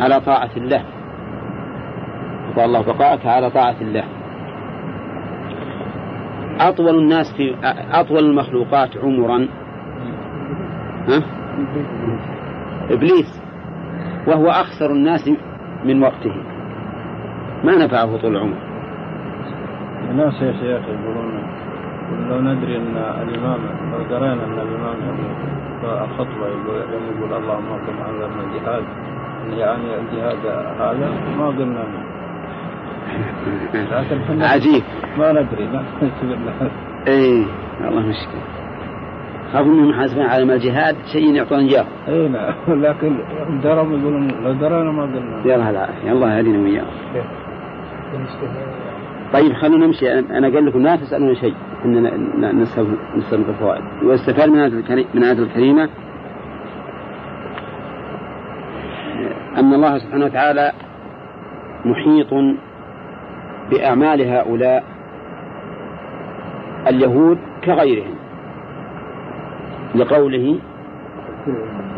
على طاعة الله. أطال الله بقاءك على طاعة الله. أطول الناس في أطول المخلوقات عمرا. ها؟ إبليس. وهو أخسر الناس من وقته. ما نفعه طول العمر. الناس يا شيخ يقولون لو ندري أن الإمام لو درينا أن الإمام الخطبه يقول يقول اللهم اقم انذرنا الجهاد يعني الجهاد هذا ما قلنا لكن عجيب. ما ندري لا اي والله مشكلة. خافوا انهم حاسبين على الجهاد شيء يعطون إياه. أي نعم. لكن دروا يقولون لو درينا ما قلنا. يلا العافيه الله يهدينا وياهم. طيب خلونا نمشي. أنا قال لكم لا تسألون شيء. اننا نستنبط الفوائد. واستفاد من هذه من هذه الكريمة. أن الله سبحانه وتعالى محيط بأعمال هؤلاء اليهود كغيرهم. لقوله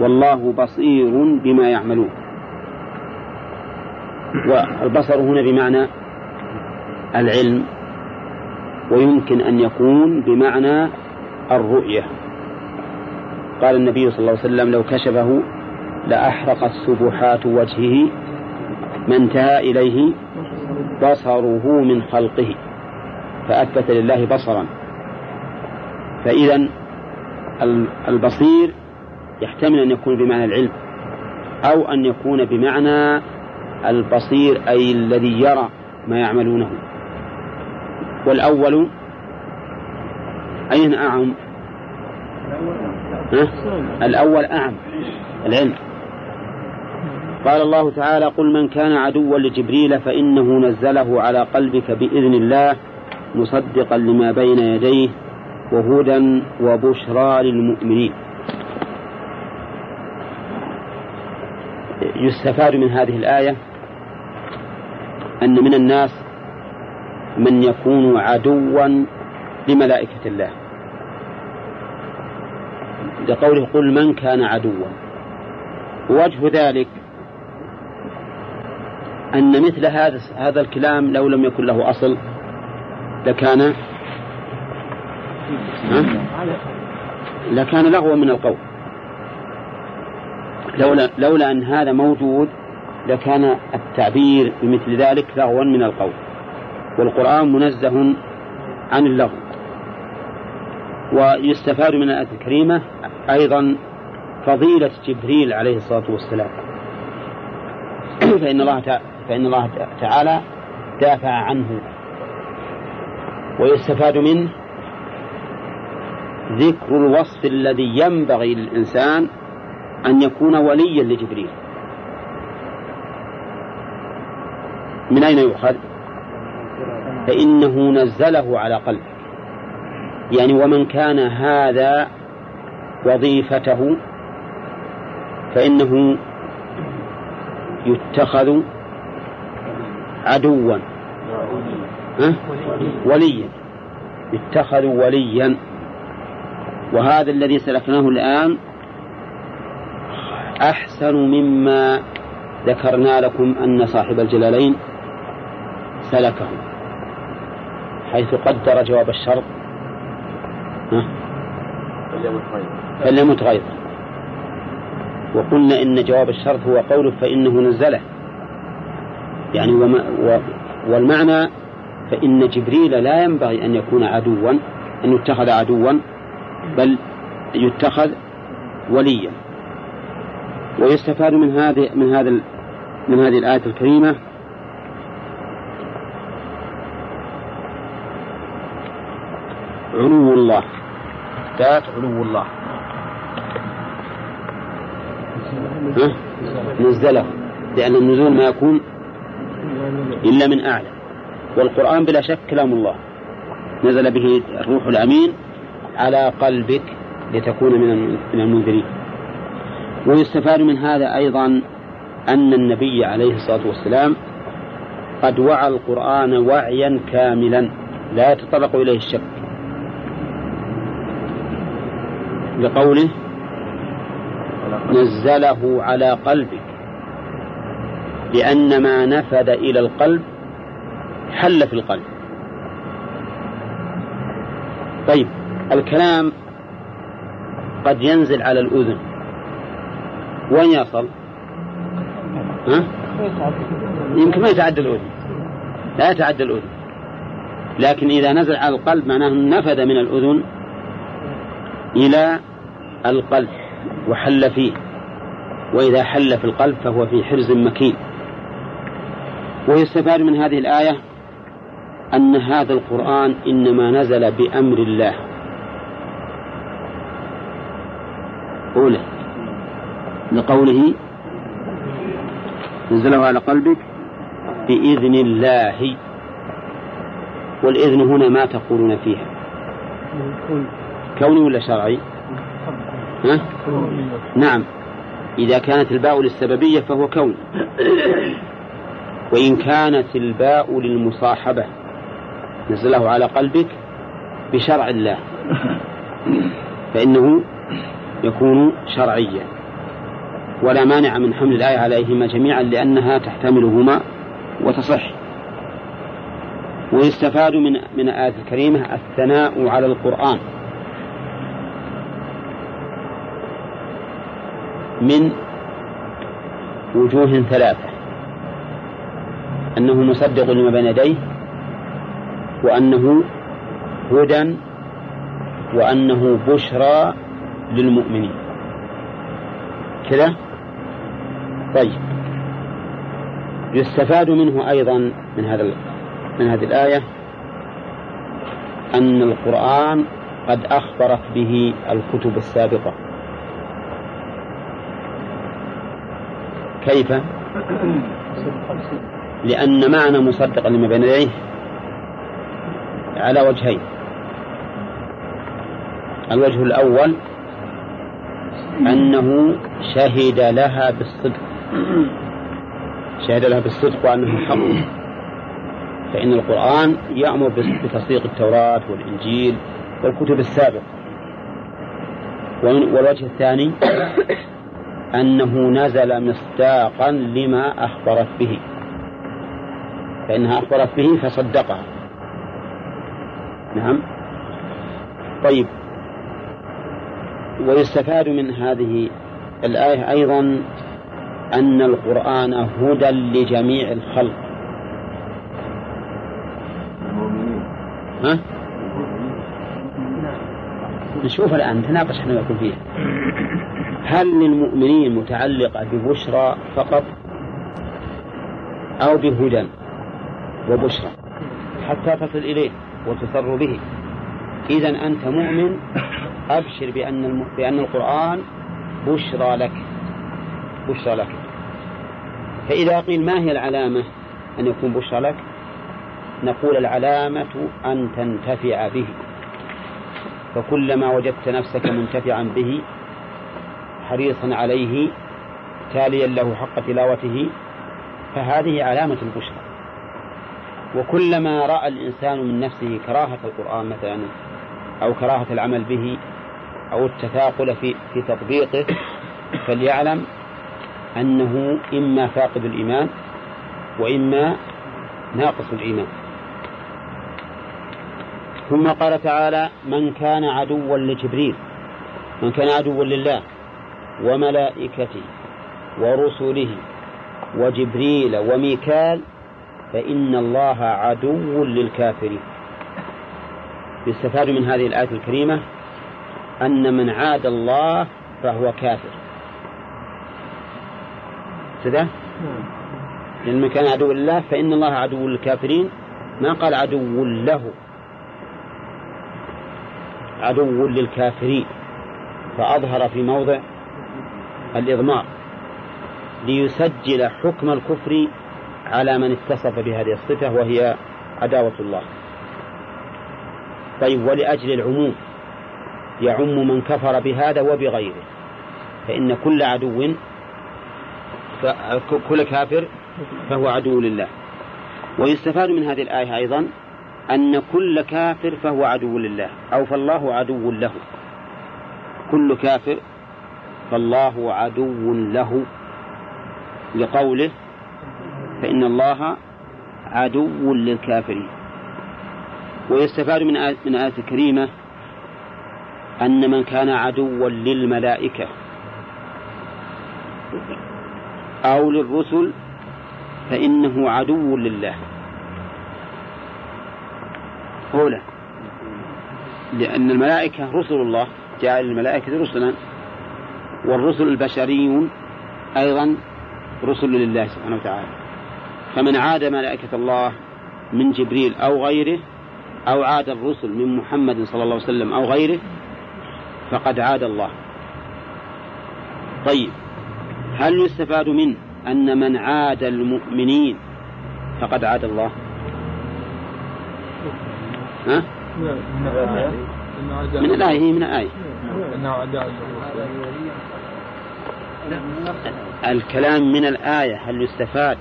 والله بصير بما يعملون. والبصر هنا بمعنى العلم ويمكن أن يكون بمعنى الرؤية. قال النبي صلى الله عليه وسلم لو كشفه لأحرقت سبحات وجهه ما انتهى إليه بصره من خلقه فأثبت لله بصرا. فإذا البصير يحتمل أن يكون بمعنى العلم أو أن يكون بمعنى البصير أي الذي يرى ما يعملونه. والأول أين أعم؟ ها؟ الأول أعم. العلم. قال الله تعالى قل من كان عدوا لجبريل فإنه نزله على قلبك بإذن الله مصدقا لما بين يديه وهدى وبشرى للمؤمنين. يستفاد من هذه الآية أن من الناس من يكون عدوا لملائكة الله. لقوله قل من كان عدوا. وجه ذلك أن مثل هذا هذا الكلام لو لم يكن له أصل لكان لكان لغوا من القول. لولا لولا أن هذا موجود لكان التعبير بمثل ذلك لغوا من القول. والقرآن منزه عن اللغو. ويستفاد من الآية الكريمة أيضا فضيلة جبريل عليه الصلاة والسلام. فإن الله فإن الله تعالى دافع عنه. ويستفاد منه ذكر الوصف الذي ينبغي للإنسان أن يكون وليا لجبريل. من أين يؤخذ؟ فإنه نزله على قلبك يعني ومن كان هذا وظيفته فإنه يتخذ عدوا؟ وليا. يتخذ وليا. وهذا الذي سلكناه الآن أحسن مما ذكرنا لكم أن صاحب الجلالين سلكه حيث قدر جواب الشرط. فليمت غيظا وقلنا إن جواب الشرط هو قوله فإنه نزله. يعني وما و والمعنى فإن جبريل لا ينبغي أن يكون عدوا أن يتخذ عدوا. بل يتخذ وليا. ويستفاد من هذه من هذا من هذه الآية الكريمة علو الله. ذات علو الله. نزله. لأن النزول ما يكون إلا من أعلى. والقرآن بلا شك كلام الله. نزل به الروح الأمين. على قلبك لتكون من المنذرين. ويستفاد من هذا أيضا أن النبي عليه الصلاة والسلام قد وعى القرآن وعيا كاملا لا يتطرق إليه الشك. لقوله نزله على قلبك لأن ما نفذ إلى القلب حل في القلب. طيب الكلام قد ينزل على الأذن. وين يصل؟ ها؟ يمكن ما يتعدى الأذن. لا يتعدى الأذن. لكن إذا نزل على القلب معناه نفذ من الأذن إلى القلب وحل فيه. وإذا حل في القلب فهو في حرز مكين. ويستفاد من هذه الآية أن هذا القرآن إنما نزل بأمر الله. أولى. لقوله نزله على قلبك بإذن الله. والإذن هنا ما تقولون فيها. كوني ولا شرعي؟ ها؟ نعم. إذا كانت الباء للسببية فهو كون. وإن كانت الباء للمصاحبة نزله على قلبك بشرع الله. فإنه يكون شرعيا. ولا مانع من حمل الآية عليهما جميعا لأنها تحتملهما وتصح. ويستفاد من من الآية الكريمة الثناء على القرآن. من وجوه ثلاثة. أنه مصدق لما بين يديه وأنه هدى وأنه بشرى للمؤمنين. كذا؟ طيب. يستفاد منه أيضا من هذا من هذه الآية أن القرآن قد أخبرت به الكتب السابقة. كيف؟ لأن معنى مصدقا لما بين يديه على وجهين. الوجه الأول أنه شهد لها بالصدق. شهد لها بالصدق وأنه حق فإن القرآن يأمر بتصديق التوراة والإنجيل والكتب السابقة. والوجه الثاني أنه نزل مصداقا لما أخبرت به. فإنها أخبرت به فصدقها. نعم. طيب. ويستفاد من هذه الآية أيضا أن القرآن هدى لجميع الخلق. ها؟ نشوف الآن نتناقش إحنا نقول فيها. هل للمؤمنين متعلقة ببشرى فقط أو بهدى وبشرى؟ حتى تصل إليه وتسر به. إذا أنت مؤمن أبشر بأن الم... بأن القرآن بشرى لك. بشرى لك. فإذا قيل ما هي العلامة أن يكون بشرى لك؟ نقول العلامة أن تنتفع به. فكلما وجدت نفسك منتفعا به حريصا عليه تاليا له حق تلاوته فهذه علامة البشرى. وكلما رأى الإنسان من نفسه كراهة القرآن مثلا أو كراهة العمل به أو التثاقل في في تطبيقه فليعلم أنه إما فاقد الإيمان وإما ناقص الإيمان. ثم قال تعالى من كان عدوا لجبريل من كان عدوا لله وملائكته ورسله وجبريل وميكال فإن الله عدو للكافرين. يستفاد من هذه الآية الكريمة أن من عاد الله فهو كافر. كذا لأن من كان عدو لله فإن الله عدو للكافرين. ما قال عدو له؟ عدو للكافرين. فأظهر في موضع الإضمار. ليسجل حكم الكفر على من اتصف بهذه الصفة وهي عداوة الله. طيب ولأجل العموم. يعم من كفر بهذا وبغيره. فإن كل عدو كل كافر فهو عدو لله. ويستفاد من هذه الآية أيضا أن كل كافر فهو عدو لله أو فالله عدو له. كل كافر فالله عدو له لقوله فإن الله عدو للكافرين. ويستفاد من آية الكريمة أن من كان عدوا للملائكة أو للرسل فإنه عدو لله. أولى لأن الملائكة رسل الله جعل الملائكة رسلا والرسل البشريون أيضا رسل لله سبحانه وتعالى. فمن عاد ملائكة الله من جبريل أو غيره أو عاد الرسل من محمد صلى الله عليه وسلم أو غيره فقد عاد الله. طيب هل يستفاد منه أن من عاد المؤمنين فقد عاد الله؟ ها؟ من الآية هي من الآية. الكلام من الآية هل يستفاد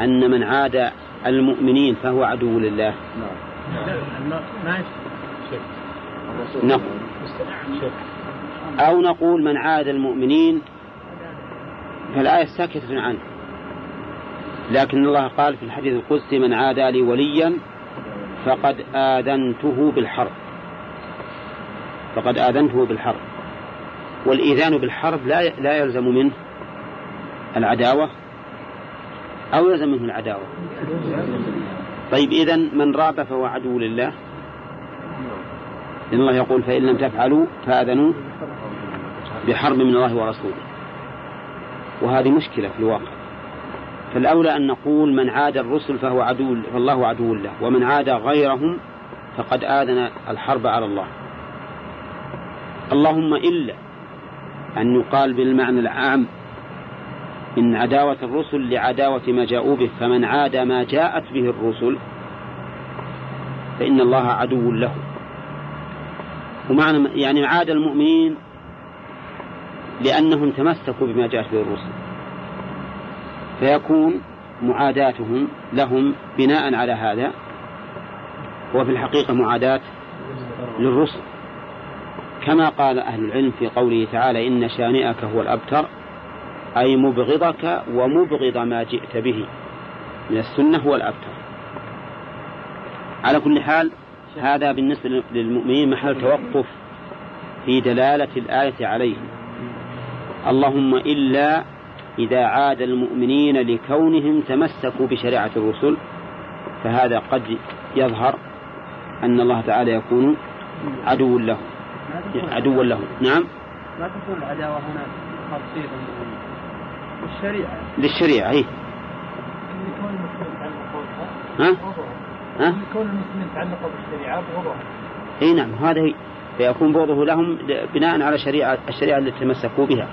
أن من عاد المؤمنين فهو عدو لله؟ نقول أو نقول من عاد المؤمنين فالآية ساكتة عنه. لكن الله قال في الحديث القدسي من عادى لي وليا فقد آذنته بالحرب. فقد آذنته بالحرب. والإيذان بالحرب لا لا يلزم منه العداوة أو يلزم منه العداوة. طيب إذا من راب فهو عدو لله. إن الله يقول فإن لم تفعلوا فآذنوا بحرب من الله ورسوله. وهذه مشكلة في الواقع. فالأولى أن نقول من عاد الرسل فهو عدو فالله عدو له ومن عاد غيرهم فقد آذن الحرب على الله. اللهم إلا أن يقال بالمعنى العام إن عداوة الرسل لعداوة ما جاءوا به فمن عاد ما جاءت به الرسل فإن الله عدو له. ومعنى يعني عاد المؤمنين لأنهم تمسكوا بما جاءت به الرسل. فيكون معاداتهم لهم بناء على هذا هو في الحقيقة معاداة للرسل. كما قال أهل العلم في قوله تعالى إن شانئك هو الأبتر أي مبغضك ومبغض ما جئت به. من السنة هو الأبتر. على كل حال هذا بالنسبة للمؤمنين محل توقف في دلالة الآية عليهم اللهم إلا إذا عاد المؤمنين لكونهم تمسكوا بشريعة الرسل فهذا قد يظهر أن الله تعالى يكون عدو له. عدوا له. نعم. ما تكون العداوة هنا خاصية للشريعة. للشريعة هي تعلقوا ها؟ ها؟ كون المسلمين تعلقوا بالشريعة بغضها إي نعم هذا هي فيكون بغضه لهم بناء على شريعة الشريعة التي تمسكوا بها.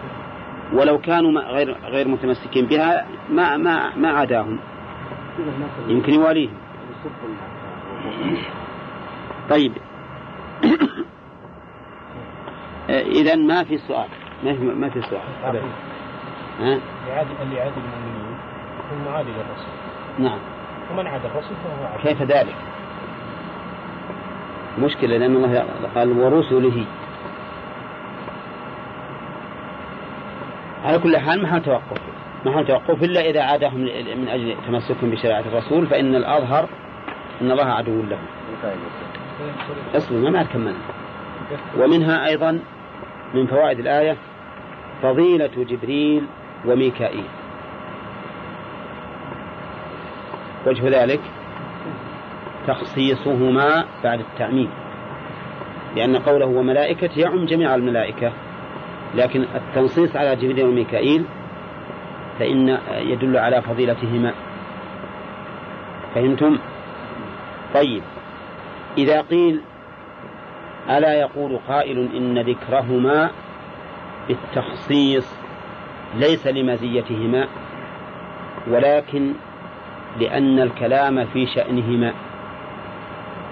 ولو كانوا غير غير متمسكين بها ما ما ما عاداهم. يمكن يواليهم. طيب. إذا ما في سؤال؟ ما في ما في سؤال. ها؟ اللي يعادي المؤمنين هو معادي للرسول نعم. ومن عاد الرسول فهو كيف ذلك؟ مشكلة لأن الله قال ورسله. على كل حال محل توقف. محل توقف إلا إذا عادهم من أجل تمسكهم بشريعة الرسول فإن الأظهر أن الله عدو لهم اصبر ما كملنا ومنها أيضا من فوائد الآية فضيلة جبريل وميكائيل. وجه ذلك تخصيصهما بعد التعميم. لأن قوله وملائكة يعم جميع الملائكة لكن التنصيص على جبريل وميكائيل فإن يدل على فضيلتهما. فهمتم؟ طيب. إذا قيل ألا يقول قائل إن ذكرهما بالتخصيص ليس لمزيتهما ولكن لأن الكلام في شأنهما.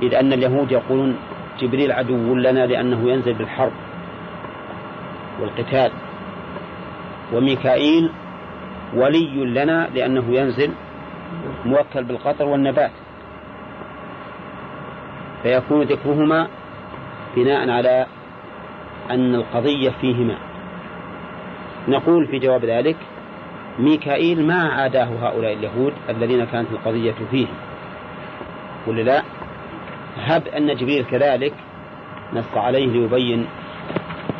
إذ أن اليهود يقولون جبريل عدو لنا لأنه ينزل بالحرب والقتال. وميكائيل ولي لنا لأنه ينزل موكل بالقطر والنبات. فيكون ذكرهما بناء على أن القضية فيهما. نقول في جواب ذلك ميكائيل ما عاداه هؤلاء اليهود الذين كانت القضية فيه. ولا لا. هب أن جبريل كذلك نص عليه ليبين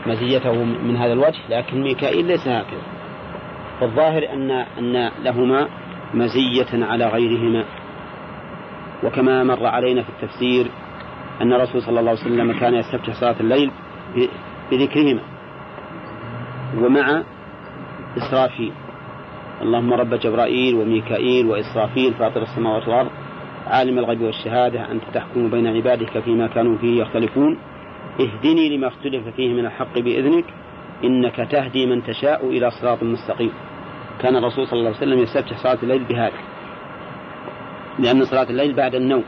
مزيته من هذا الوجه لكن ميكائيل ليس هكذا. فالظاهر أن أن لهما مزية على غيرهما. وكما مر علينا في التفسير أن الرسول صلى الله عليه وسلم كان يستفتح صلاة الليل بذكرهما. ومع إسرافيل اللهم رب جبرائيل وميكائيل وإسرافيل فاطر السماوات والأرض عالم الغيب والشهادة أنت تحكم بين عبادك فيما كانوا فيه يختلفون. اهدني لما اختلف فيه من الحق بإذنك إنك تهدي من تشاء إلى صراط مستقيم. كان الرسول صلى الله عليه وسلم يستفتح صلاة الليل بهذا لأن صلاة الليل بعد النوم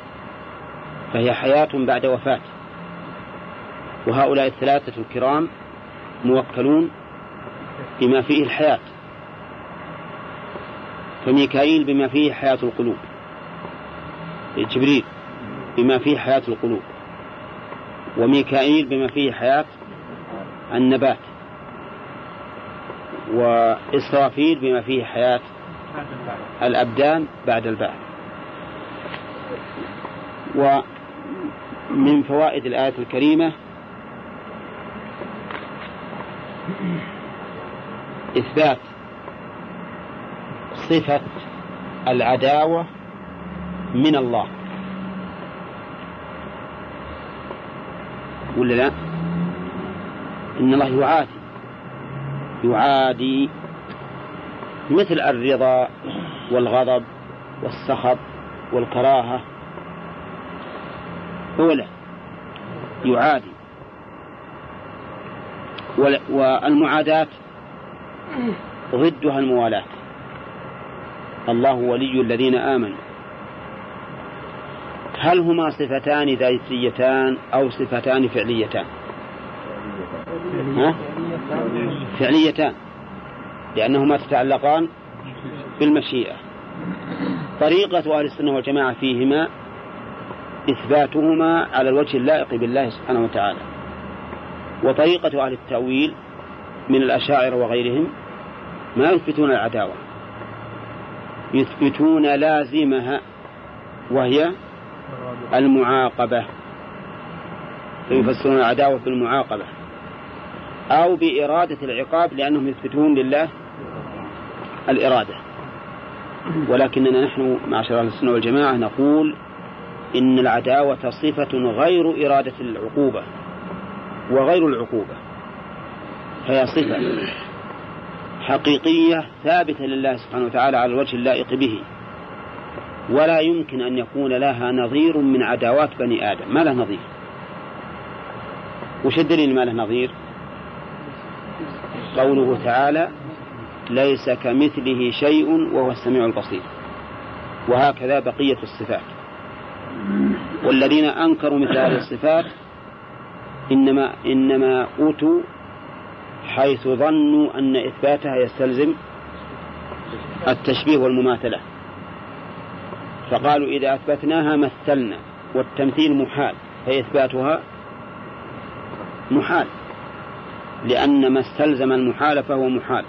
فهي حياة بعد وفاة. وهؤلاء الثلاثة الكرام موكلون بما فيه الحياة. فميكائيل بما فيه حياة القلوب. جبريل بما فيه حياة القلوب. وميكائيل بما فيه حياة النبات. وإسرافيل بما فيه حياة الأبدان بعد البعث. ومن فوائد الآية الكريمة إثبات صفة العداوة من الله. ولا لا؟ إن الله يعادي. يعادي مثل الرضا والغضب والسخط والكراهة. هو لا. يعادي. والمعاداة ضدها الموالاة. الله ولي الذين آمنوا. هل هما صفتان ذاتيتان أو صفتان فعليتان؟ ها؟ فعليتان. لأنهما تتعلقان بالمشيئة. طريقة أهل السنة والجماعة فيهما إثباتهما على الوجه اللائق بالله سبحانه وتعالى. وطريقة أهل التأويل من الأشاعر وغيرهم ما يثبتون العداوة. يثبتون لازمها وهي المعاقبة. فيفسرون العداوة بالمعاقبة أو بإرادة العقاب لأنهم يثبتون لله الإرادة. ولكننا نحن معشر أهل السنة والجماعة نقول إن العداوة صفة غير إرادة العقوبة وغير العقوبة. فهي صفة. حقيقية ثابتة لله سبحانه وتعالى على الوجه اللائق به. ولا يمكن أن يكون لها نظير من عداوات بني آدم. ما له نظير؟ وش الدليل ما له نظير؟ قوله تعالى ليس كمثله شيء وهو السميع البصير. وهكذا بقية الصفات. والذين أنكروا مثل هذه الصفات إنما إنما أوتوا حيث ظنوا أن إثباتها يستلزم التشبيه والمماثلة. فقالوا إذا أثبتناها مثلنا والتمثيل محال. فإثباتها محال. لأن ما استلزم المحال فهو محال.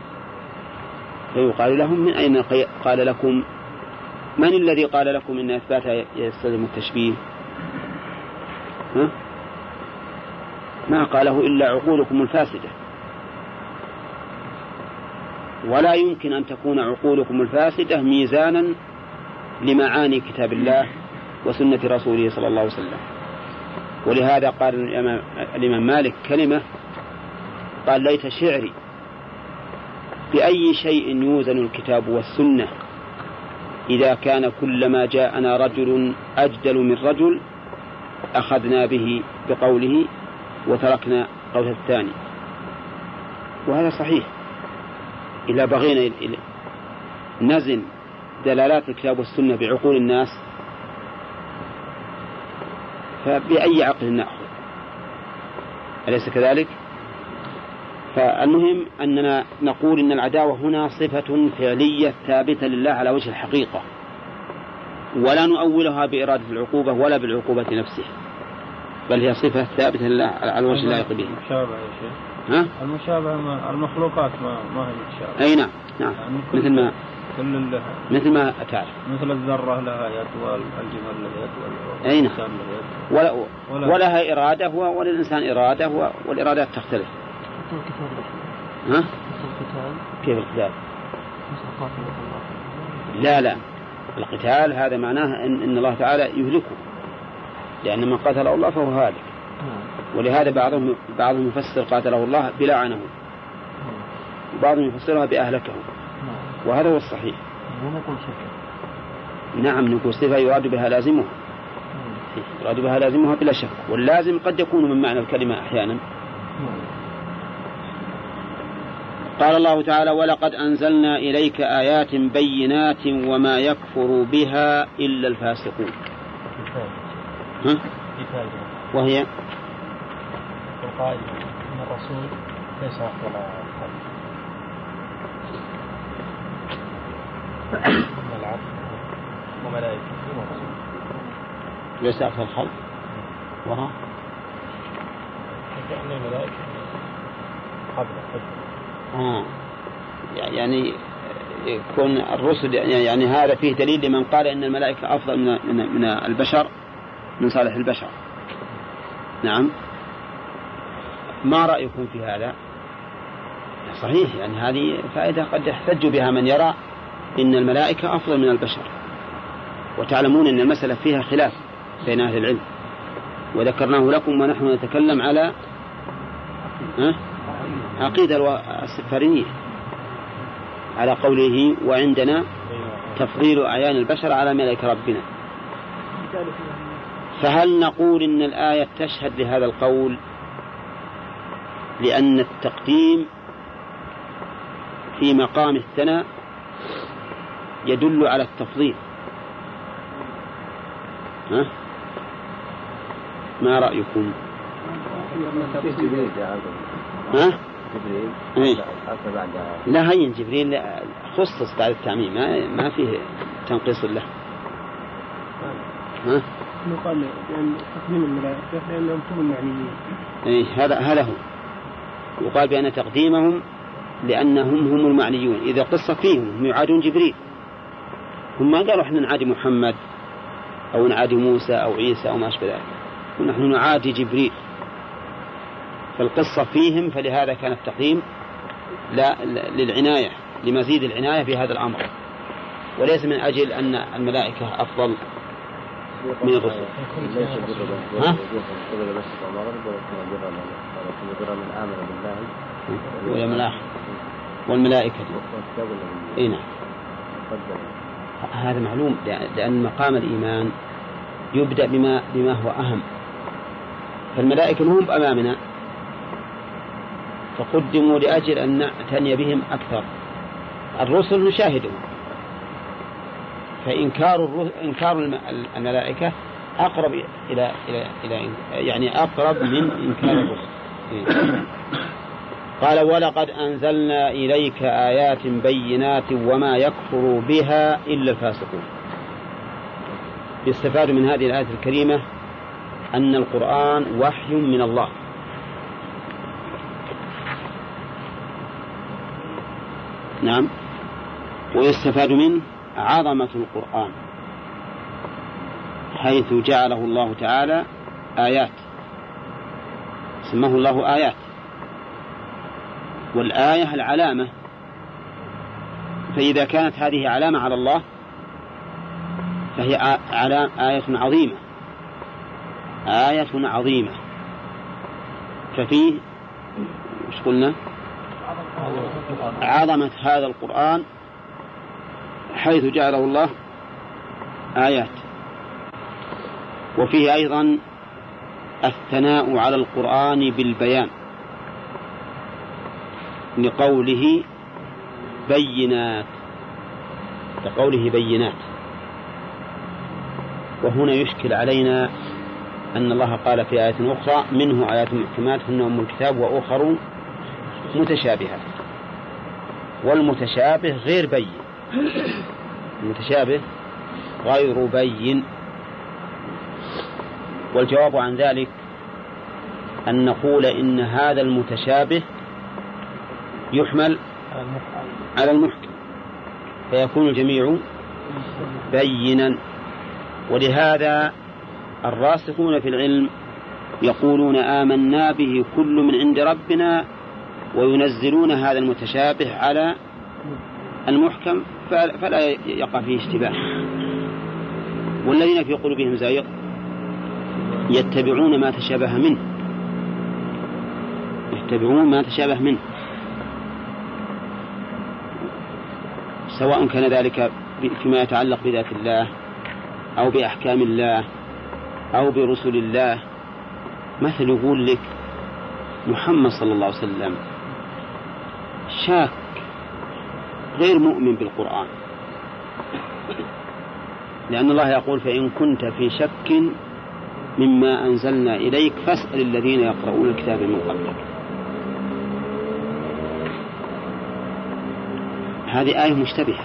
فيقال لهم من أين قال لكم؟ من الذي قال لكم إن إثباتها يستلزم التشبيه؟ ها؟ ما قاله إلا عقولكم الفاسدة. ولا يمكن أن تكون عقولكم الفاسدة ميزانا لمعاني كتاب الله وسنة رسوله صلى الله عليه وسلم. ولهذا قال الإمام مالك كلمة قال ليت شعري بأي شيء يوزن الكتاب والسنة إذا كان كلما جاءنا رجل أجدل من رجل أخذنا به بقوله وتركنا قول الثاني. وهذا صحيح. إذا بغينا نزن دلالات الكتاب والسنة بعقول الناس فبأي عقل نأخذ؟ أليس كذلك؟ فالمهم أننا نقول إن العداوة هنا صفة فعلية ثابتة لله على وجه الحقيقة ولا نؤولها بإرادة العقوبة ولا بالعقوبة نفسها بل هي صفة ثابتة لله على وجه اللائق به ها؟ المشابهة ما المخلوقات ما, ما هي متشابهة. أي نعم نعم. يعني مثل ما كل لها. مثل ما تعرف. مثل الذرة لها يد والجمل له يد أي نعم. ولا ولا- ولها إرادة و- وللإنسان إرادة والإرادات تختلف. ها؟ كيف القتال؟ لا لا. القتال هذا معناه إن, إن الله تعالى يهلكه. لأن من قتل الله فهو هالك. ولهذا بعضهم بعضهم يفسر قاتله الله بلعنه وبعضهم يفسرها بأهلكه. وهذا هو الصحيح. نعم نقول صفة يراد بها لازمها. يراد بها لازمها بلا شك. واللازم قد يكون من معنى الكلمة أحيانا. قال الله تعالى ولقد أنزلنا إليك آيات بينات وما يكفر بها إلا الفاسقون. ها؟ وهي القائل إن الرسول ليس افضل الخلق إن العبد وملائكته ورسوله ليس أكثر الخلق. وها؟ كأن الملائكة قبل آه. يعني يكون الرسل يعني, هذا فيه دليل لمن قال إن الملائكة أفضل من, من البشر من صالح البشر. نعم. ما رأيكم في هذا؟ صحيح يعني هذه فائدة قد يحتج بها من يرى إن الملائكة أفضل من البشر. وتعلمون إن المسألة فيها خلاف بين أهل العلم. وذكرناه لكم ونحن نتكلم على؟ عقيدة السفارينية على قوله وعندنا تفضيل أعيان البشر على ملائكة ربنا فهل نقول إن الآية تشهد لهذا القول لأن التقديم في مقام الثناء يدل على التفضيل ها؟ ما رأيكم ها؟ جبريل إيه. لا هين جبريل خصص بعد التعميم ما, ما فيه تنقيص له ها؟ يقال لأن تقديم الملائكة لأنهم هم المعنيين. إيه هذا هذا هو. يقال بأن تقديمهم لأنهم هم المعنيون. إذا قصة فيهم هم يعادون جبريل. هم ما قالوا إحنا نعادي محمد أو نعادي موسى أو عيسى أو ما أشبه ذلك. ونحن نعادي جبريل. فالقصة فيهم فلهذا كان التقديم لا للعناية لمزيد العناية بهذا الأمر. وليس من أجل أن الملائكة أفضل. من الرسل ها؟ واليوم والملائكة. إيه نعم. هذا معلوم لأ- لأن مقام الإيمان يبدأ بما بما هو أهم. فالملائكة هم أمامنا. فقدموا لأجل أن نعتني بهم أكثر. الرسل نشاهدهم. فإنكار إنكار الم- الملائكة أقرب إلى إلى إلى يعني أقرب من إنكار الرسل. إيه. قال ولقد أنزلنا إليك آيات بينات وما يكفر بها إلا الفاسقون. يستفاد من هذه الآية الكريمة أن القرآن وحي من الله. نعم. ويستفاد منه عظمة القرآن حيث جعله الله تعالى آيات سماه الله آيات. والآية العلامة فإذا كانت هذه علامة على الله فهي علام آية عظيمة آية عظيمة. ففيه وش قلنا؟ عظمة هذا القرآن حيث جعله الله آيات. وفيه أيضا الثناء على القرآن بالبيان لقوله بينات لقوله بينات. وهنا يشكل علينا أن الله قال في آية أخرى منه آيات محكمات هن أم الكتاب وأخر متشابهات والمتشابه غير بين. المتشابه غير بين. والجواب عن ذلك أن نقول إن هذا المتشابه يحمل على المحكم فيكون الجميع بينا. ولهذا الراسخون في العلم يقولون آمنا به كل من عند ربنا وينزلون هذا المتشابه على المحكم فلا يقع فيه اشتباه. والذين في قلوبهم زيغ يتبعون ما تشابه منه. يتبعون ما تشابه منه. سواء كان ذلك فيما يتعلق بذات الله أو بأحكام الله أو برسل الله. مثل يقول لك محمد صلى الله عليه وسلم شاك غير مؤمن بالقرآن. لأن الله يقول فإن كنت في شك مما أنزلنا إليك فاسأل الذين يقرؤون الكتاب من قبلك. هذه آية مشتبهة.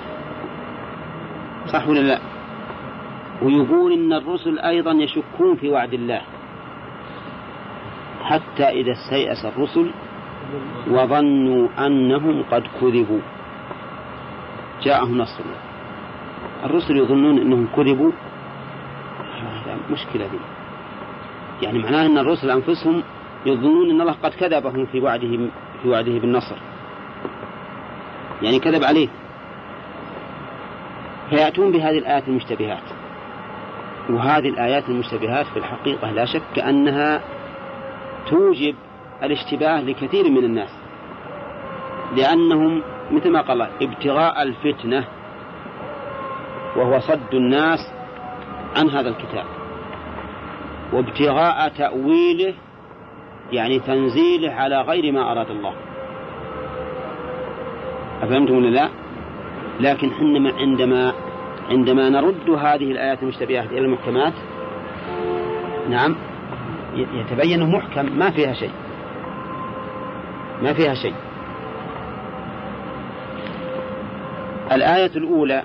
صح ولا لا؟ ويقول إن الرسل أيضا يشكون في وعد الله. حتى إذا استيأس الرسل وظنوا أنهم قد كذبوا. جاءهم نصرنا الرسل يظنون أنهم كذبوا. هذا مشكلة دي. يعني معناه أن الرسل أنفسهم يظنون أن الله قد كذبهم في وعده في وعده بالنصر. يعني كذب عليه. فيأتون بهذه الآيات المشتبهات. وهذه الآيات المشتبهات في الحقيقة لا شك أنها توجب الاشتباه لكثير من الناس. لأنهم مثل ما قال ابتغاء الفتنة وهو صد الناس عن هذا الكتاب. وابتغاء تأويله يعني تنزيله على غير ما أراد الله. أفهمتم ولا لا؟ لكن حينما عندما عندما نرد هذه الآيات المشتبهات إلى المحكمات نعم يتبين محكم ما فيها شيء. ما فيها شيء. الآية الأولى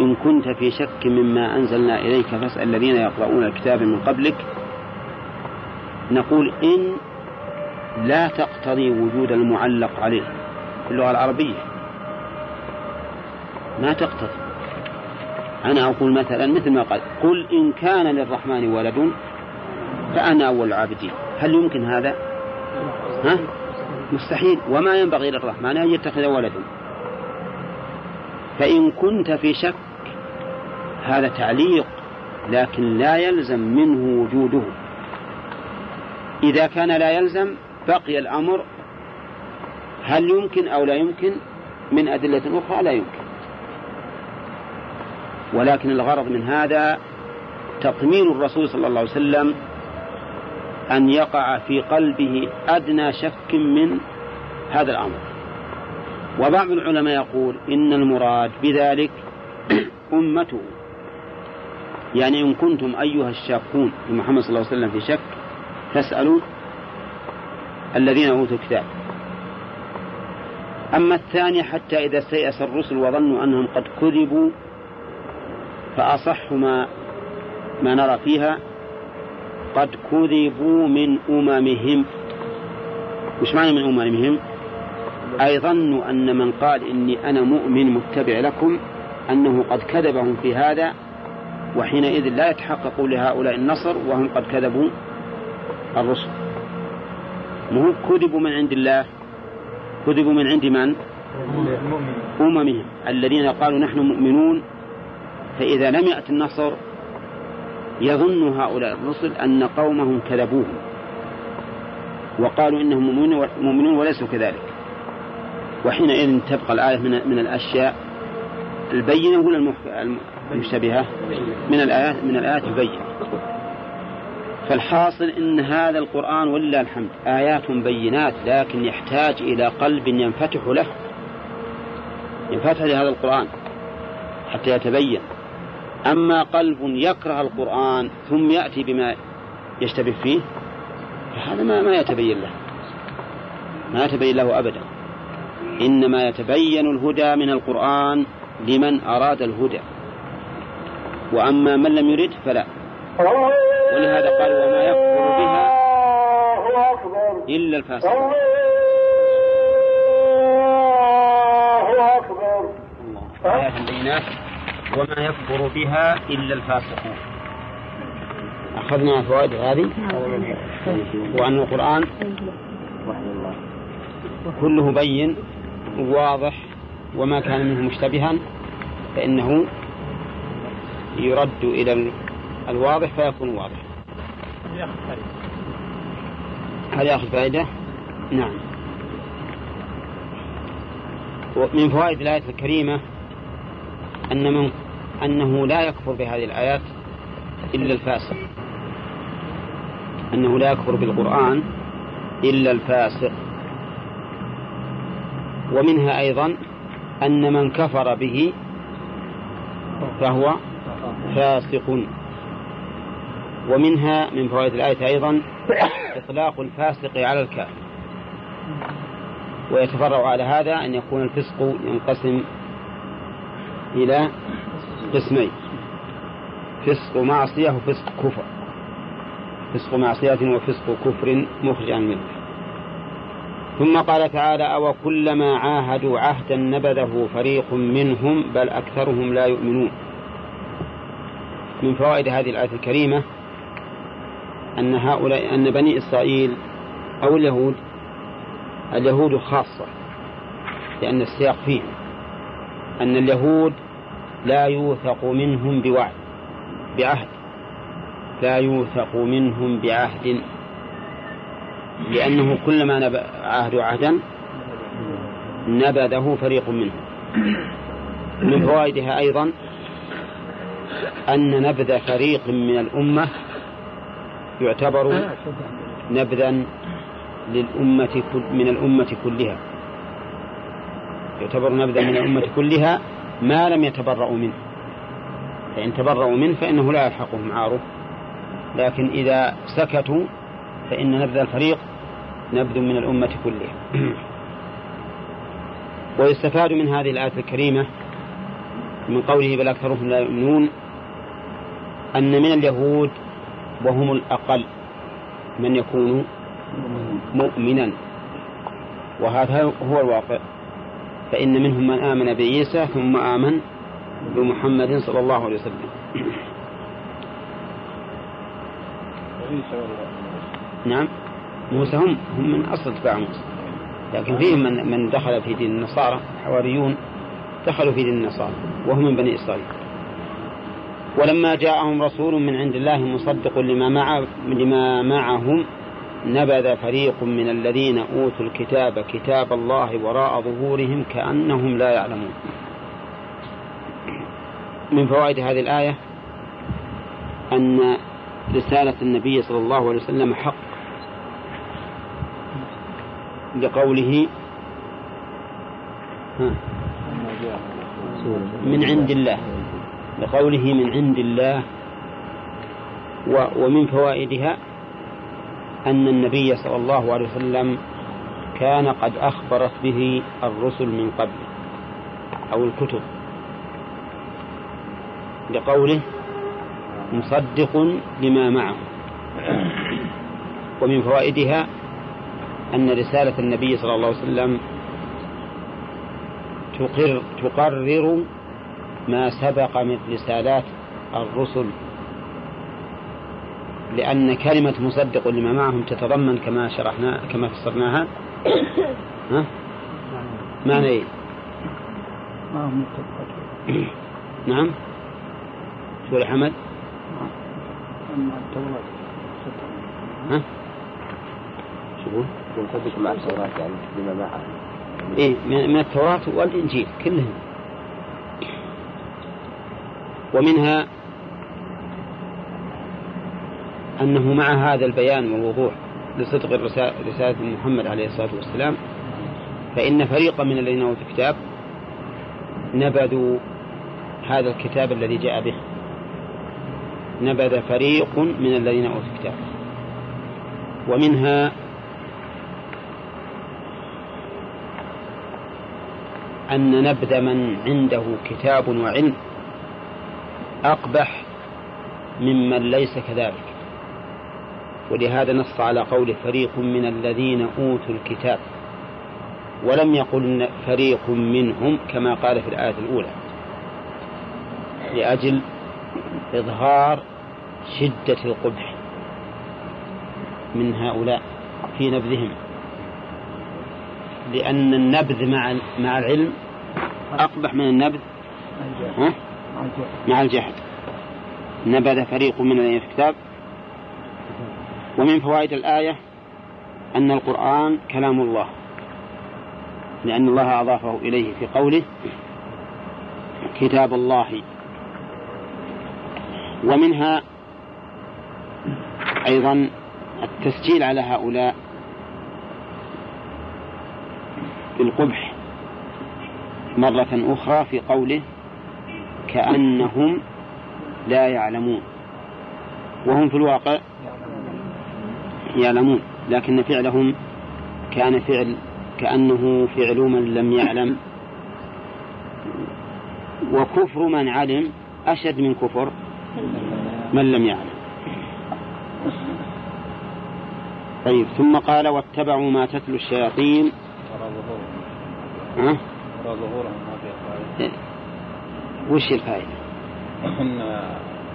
إن كنت في شك مما أنزلنا إليك فاسأل الذين يقرؤون الكتاب من قبلك نقول إن لا تقتضي وجود المعلق عليه. في اللغة العربية. ما تقتضي. أنا أقول مثلا مثل ما قال قل إن كان للرحمن ولد فأنا أول العابدين. هل يمكن هذا؟ ها؟ مستحيل. وما ينبغي للرحمن أن يتخذ ولدا. فإن كنت في شك هذا تعليق لكن لا يلزم منه وجوده. إذا كان لا يلزم بقي الأمر. هل يمكن أو لا يمكن؟ من أدلة أخرى لا يمكن. ولكن الغرض من هذا تطمين الرسول صلى الله عليه وسلم أن يقع في قلبه أدنى شك من هذا الأمر. وبعض العلماء يقول إن المراد بذلك أمته. يعني إن كنتم أيها الشاكون في محمد صلى الله عليه وسلم في شك فاسألوا الذين أوتوا الكتاب. أما الثانية حتى إذا استيأس الرسل وظنوا أنهم قد كذبوا فأصح ما ما نرى فيها قد كذبوا من أممهم. وش معنى من أممهم؟ أي ظنوا أن من قال إني أنا مؤمن متبع لكم أنه قد كذبهم في هذا وحينئذ لا يتحقق لهؤلاء النصر وهم قد كذبوا الرسل. مو كذبوا من عند الله؟ كذبوا من عند من؟ أممهم. الذين قالوا نحن مؤمنون فإذا لم يأتي النصر يظن هؤلاء الرسل أن قومهم كذبوهم وقالوا إنهم مؤمنون وليسوا كذلك. وحينئذ تبقى الآية من, من الأشياء البينة ولا المشتبهة؟ من الآيات من الآيات البينة. فالحاصل إن هذا القرآن ولله الحمد آيات بينات لكن يحتاج إلى قلب ينفتح له. ينفتح لهذا القرآن حتى يتبين. أما قلب يكره القرآن ثم يأتي بما يشتبه فيه فهذا ما ما يتبين له. ما يتبين له أبدا. إنما يتبين الهدى من القرآن لمن أراد الهدى. وأما من لم يرد فلا. ولهذا قال وما يكفر بها إلا الفاسقون. آيات بينات وما يكفر بها إلا الفاسقون. أخذنا فوائد هذه. وأن القرآن كله بين. واضح وما كان منه مشتبها فإنه يرد إلى الواضح فيكون واضح. هل يأخذ فائدة؟ نعم. ومن فوائد الآية الكريمة أن من أنه لا يكفر بهذه الآيات إلا الفاسق. أنه لا يكفر بالقرآن إلا الفاسق. ومنها أيضا أن من كفر به فهو فاسق. ومنها من فوائد الآية أيضا إطلاق الفاسق على الكافر. ويتفرع على هذا أن يكون الفسق ينقسم إلى قسمين. فسق معصية وفسق كفر. فسق معصية وفسق كفر مخرج عن منه. ثم قال تعالى أو كلما عاهدوا عهدا نبذه فريق منهم بل أكثرهم لا يؤمنون. من فوائد هذه الآية الكريمة أن هؤلاء أن بني إسرائيل أو اليهود اليهود خاصة لأن السياق فيه أن اليهود لا يوثق منهم بوعد بعهد لا يوثق منهم بعهد. لأنه كلما عاهدوا عهدا نبذه فريق منهم. من فوائدها أيضا أن نبذ فريق من الأمة يعتبر نبذا للأمة من الأمة كلها. يعتبر نبذا من الأمة كلها ما لم يتبرأوا منه. فإن تبرأوا منه فإنه لا يلحقهم عاره لكن إذا سكتوا فإن نبذ الفريق نبذ من الأمة كلها. ويستفاد من هذه الآية الكريمة من قوله بل أكثرهم لا يؤمنون أن من اليهود وهم الأقل من يكون مؤمنا. وهذا هو الواقع. فإن منهم من آمن بعيسى ثم آمن بمحمد صلى الله عليه وسلم. نعم. موسى هم هم من أصل اتباع موسى. لكن فيهم من من دخل في دين النصارى حواريون دخلوا في دين النصارى وهم من بني إسرائيل. ولما جاءهم رسول من عند الله مصدق لما مع لما معهم نبذ فريق من الذين أوتوا الكتاب كتاب الله وراء ظهورهم كأنهم لا يعلمون. من فوائد هذه الآية أن رسالة النبي صلى الله عليه وسلم حق. لقوله من عند الله. لقوله من عند الله ومن فوائدها أن النبي صلى الله عليه وسلم كان قد أخبرت به الرسل من قبل أو الكتب. لقوله مصدق لما معه. ومن فوائدها أن رسالة النبي صلى الله عليه وسلم تقر تقرر ما سبق من رسالات الرسل لأن كلمة مصدق لما معهم تتضمن كما شرحنا كما فسرناها ها؟ معنى إيه؟ نعم شو حمد؟ ها؟ شو مع التوراة يعني لما معها إيه من التوراة والإنجيل كلهم. ومنها أنه مع هذا البيان والوضوح لصدق رسالة محمد عليه الصلاة والسلام فإن فريقا من الذين أوتوا الكتاب نبذوا هذا الكتاب الذي جاء به. نبذ فريق من الذين أوتوا الكتاب. ومنها أن نبذ من عنده كتاب وعلم أقبح ممن ليس كذلك. ولهذا نص على قول فريق من الذين أوتوا الكتاب ولم يقل فريق منهم كما قال في الآية الأولى لأجل إظهار شدة القبح من هؤلاء في نبذهم. لأن النبذ مع مع العلم أقبح من النبذ ها؟ مع الجهل. نبذ فريق من الكتاب. ومن فوائد الآية أن القرآن كلام الله لأن الله أضافه إليه في قوله كتاب الله. ومنها أيضا التسجيل على هؤلاء. بالقبح مرة أخرى في قوله كأنهم لا يعلمون وهم في الواقع يعلمون لكن فعلهم كان فعل كأنه فعل من لم يعلم. وكفر من علم أشد من كفر من لم يعلم. طيب ثم قال واتبعوا ما تتلو الشياطين ها؟ وش الفائدة؟ أن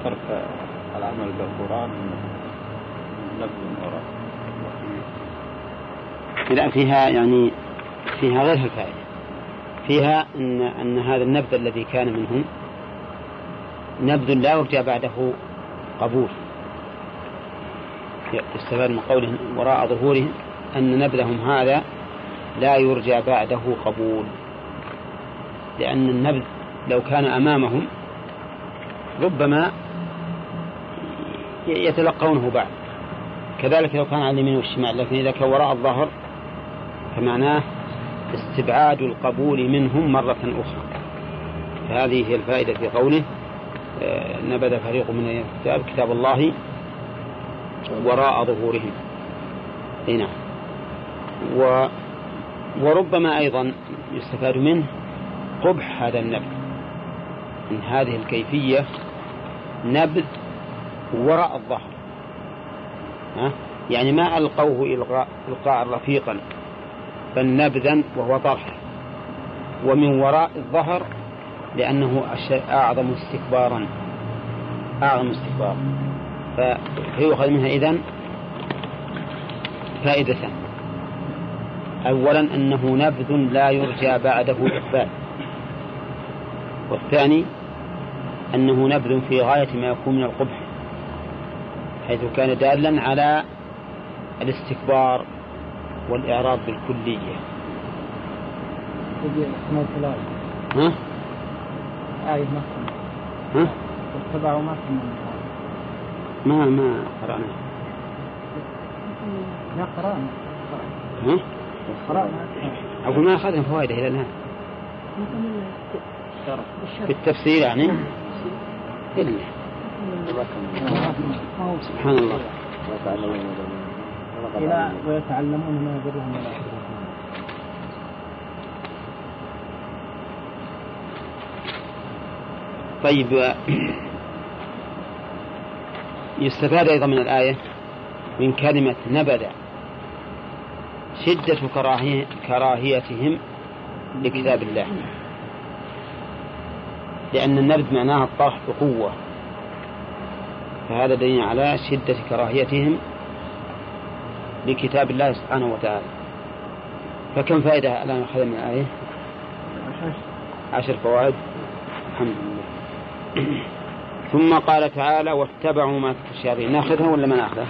ترك العمل بالقرآن نبذ وراء لا فيها يعني فيها غير الفائدة فيها أن أن هذا النبذ الذي كان منهم نبذ لا يرجى بعده قبول يستفاد من قوله وراء ظهورهم أن نبذهم هذا لا يرجى بعده قبول. لأن النبذ لو كان أمامهم ربما يتلقونه بعد. كذلك لو كان على اليمين والشمال لكن إذا كان وراء الظهر فمعناه استبعاد القبول منهم مرة أخرى. فهذه هي الفائدة في قوله آه، نبذ فريق من الكتاب كتاب الله وراء ظهورهم. اي نعم. و وربما أيضا يستفاد منه قبح هذا النبذ من هذه الكيفية نبذ وراء الظهر. ها؟ يعني ما ألقوه إلقاء, رفيقا بل نبذا وهو طرح ومن وراء الظهر لأنه أعظم استكبارا. أعظم استكبارا فيؤخذ منها إذن فائدتان أولا أنه نبذ لا يرجى بعده إقبال. والثاني أنه نبذ في غاية ما يكون من القبح حيث كان دالا على الاستكبار والإعراض بالكلية. ها؟ آية ما ها؟ واتبعوا ما ما ما قرأنا. لا قرأنا. ها؟ قرأنا أقول ما أخذنا فوائده إلى الآن. في التفسير يعني؟ إلا. سبحان الله. إلى ويتعلمون ما يضرهم ولا يضرهم. طيب يستفاد أيضا من الآية من كلمة نبذ. شدة كراهية كراهيتهم لكتاب الله. لأن النبذ معناها الطرح بقوة. فهذا دليل على شدة كراهيتهم لكتاب الله سبحانه وتعالى. فكم فائدة الآن أخذنا من الآية؟ عشر. فوائد. الحمد لله. ثم قال تعالى واتبعوا ما الشياطين. ناخذها ولا ما ناخذها؟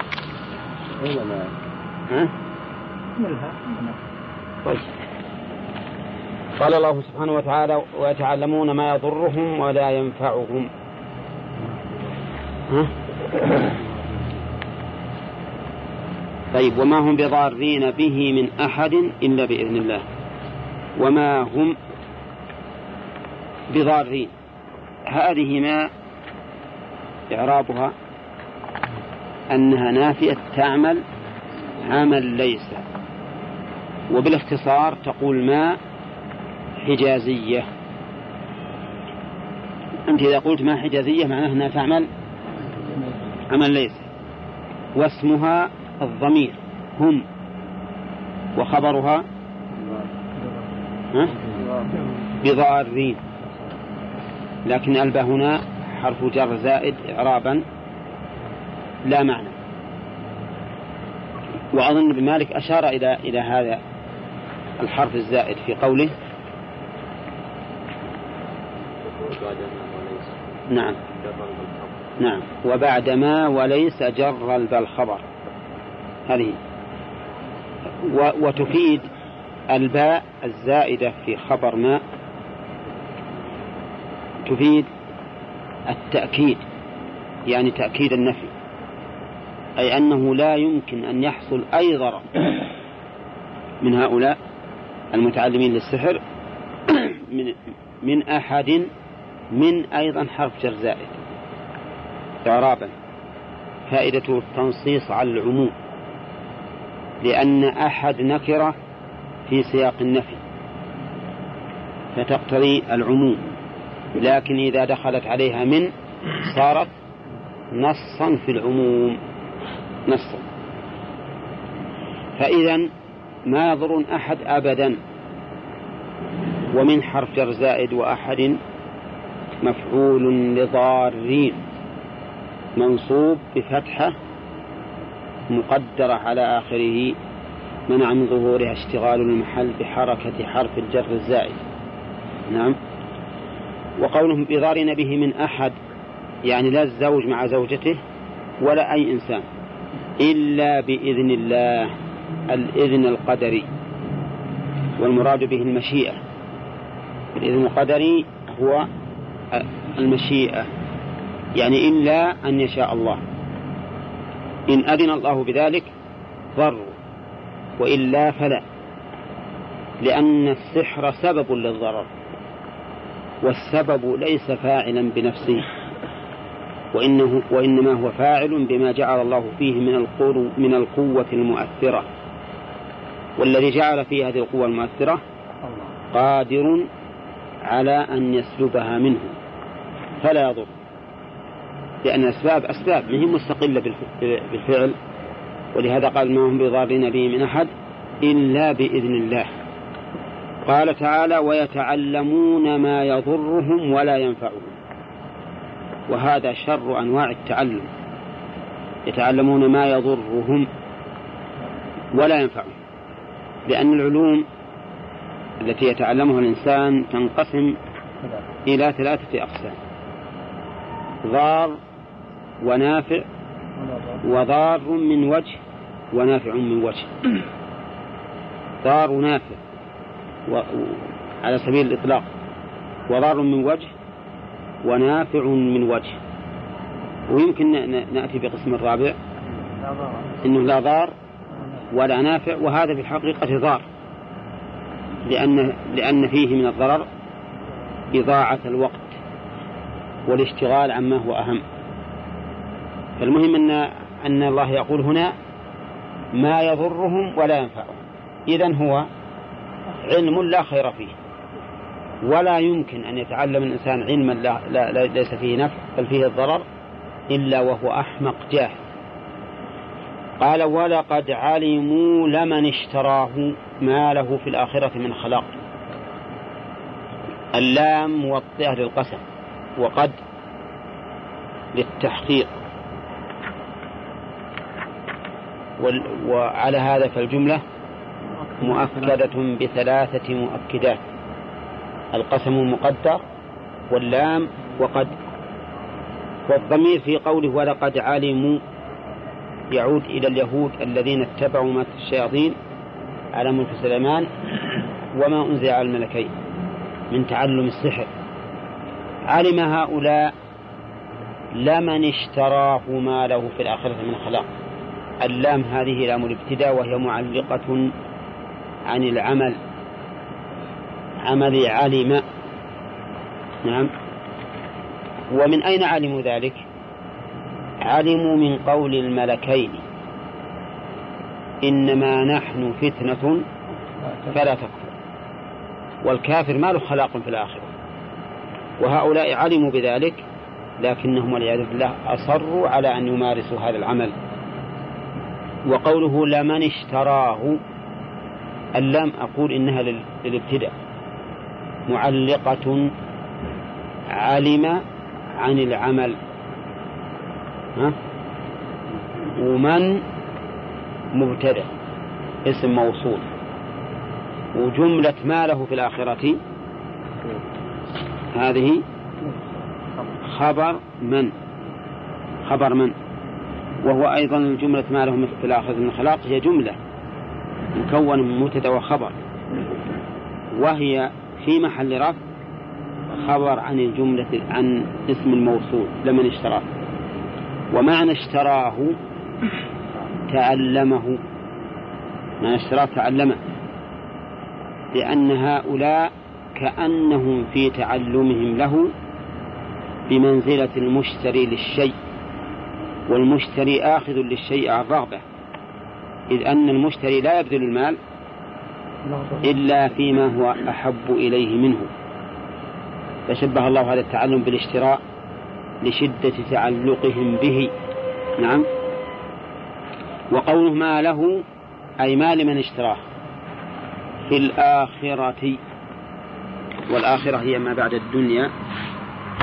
ولا. ما ها؟ طيب. قال الله سبحانه وتعالى ويتعلمون ما يضرهم ولا ينفعهم. ها؟ طيب وما هم بضارين به من أحد إلا بإذن الله. وما هم بضارين. هذه ما إعرابها أنها نافية تعمل عمل ليس. وبالاختصار تقول ما حجازية. أنت إذا قلت ما حجازية معناها أنها تعمل عمل ليس. واسمها الضمير. هم. وخبرها ها؟ بضارين. لكن ألبا هنا حرف جر زائد إعرابا لا معنى. وأظن ابن مالك أشار إلى إلى هذا. الحرف الزائد في قوله. نعم. نعم. وبعد ما وليس جر البل خبر هذه. وتفيد الباء الزائدة في خبر ما. تفيد التأكيد. يعني تأكيد النفي. أي أنه لا يمكن أن يحصل أي ضرر من هؤلاء. المتعلمين للسحر من من أحد من أيضا حرف جر زائد إعرابا. فائدته التنصيص على العموم. لأن أحد نكرة في سياق النفي. فتقتضي العموم. لكن إذا دخلت عليها من صارت نصا في العموم. نصا. فإذا ما يضر أحد أبدا ومن حرف جر زائد وأحد مفعول لضارين منصوب بفتحة مقدرة على آخره منع من ظهورها اشتغال المحل بحركة حرف الجر الزائد. نعم. وقولهم بضارين به من أحد يعني لا الزوج مع زوجته ولا أي إنسان إلا بإذن الله. الإذن القدري والمراد به المشيئة. الإذن القدري هو المشيئة يعني إلا أن يشاء الله. إن أذن الله بذلك ضروا وإلا فلا لأن السحر سبب للضرر والسبب ليس فاعلا بنفسه وإنه وإنما هو فاعل بما جعل الله فيه من القوة المؤثرة. والذي جعل فيه هذه القوة المؤثرة قادر على أن يسلبها منه. فلا يضر. لأن الأسباب أسباب ما هي مستقلة بالفعل. ولهذا قال ما هم بضارين به من أحد إلا بإذن الله. قال تعالى ويتعلمون ما يضرهم ولا ينفعهم. وهذا شر أنواع التعلم. يتعلمون ما يضرهم ولا ينفعهم. لأن العلوم التي يتعلمها الإنسان تنقسم إلى ثلاثة أقسام. ضار ونافع وضار من وجه ونافع من وجه. ضار نافع على سبيل الإطلاق. وضار من وجه ونافع من وجه. ويمكن نأتي بقسم الرابع. إنه لا ضار ولا نافع وهذا في الحقيقة ضار لأن لأن فيه من الضرر إضاعة الوقت والاشتغال عما هو أهم. فالمهم أن أن الله يقول هنا ما يضرهم ولا ينفعهم. إذا هو علم لا خير فيه. ولا يمكن أن يتعلم الإنسان علما لا, لا, لا ليس فيه نفع بل فيه الضرر إلا وهو أحمق جاهل. قال ولقد علموا لمن اشتراه ما له في الآخرة من خلاق. اللام موطئة للقسم وقد للتحقيق. وعلى هذا فالجملة مؤكدة بثلاثة مؤكدات. القسم المقدر واللام وقد والضمير في قوله ولقد علموا يعود إلى اليهود الذين اتبعوا الشياطين على ملك سليمان وما أنزل على الملكين من تعلم السحر. علم هؤلاء لمن اشتراه ما له في الآخرة من خلاق. اللام هذه لام الابتداء وهي معلقة عن العمل. عمل علم. نعم. ومن أين علموا ذلك؟ علموا من قول الملكين إنما نحن فتنة فلا تكفر. والكافر ما له خلاق في الآخرة. وهؤلاء علموا بذلك لكنهم والعياذ بالله أصروا على أن يمارسوا هذا العمل. وقوله لمن اشتراه اللام أقول إنها للابتداء. معلقة علم عن العمل. ها؟ ومن مبتدأ اسم موصول. وجملة ما له في الآخرة هذه خبر من؟ خبر من؟ وهو أيضا الجملة ما له في الآخرة من خلاق هي جملة مكون من مبتدأ وخبر. وهي في محل رفع خبر عن الجملة عن اسم الموصول لمن اشتراه. ومعنى اشتراه تعلمه. معنى اشتراه تعلمه. لأن هؤلاء كأنهم في تعلمهم له بمنزلة المشتري للشيء والمشتري آخذ للشيء عن رغبة إذ أن المشتري لا يبذل المال إلا فيما هو أحب إليه منه. فشبه الله هذا التعلم بالاشتراء لشدة تعلقهم به. نعم. وقوله ما له أي ما لمن اشتراه. في الآخرة والآخرة هي ما بعد الدنيا.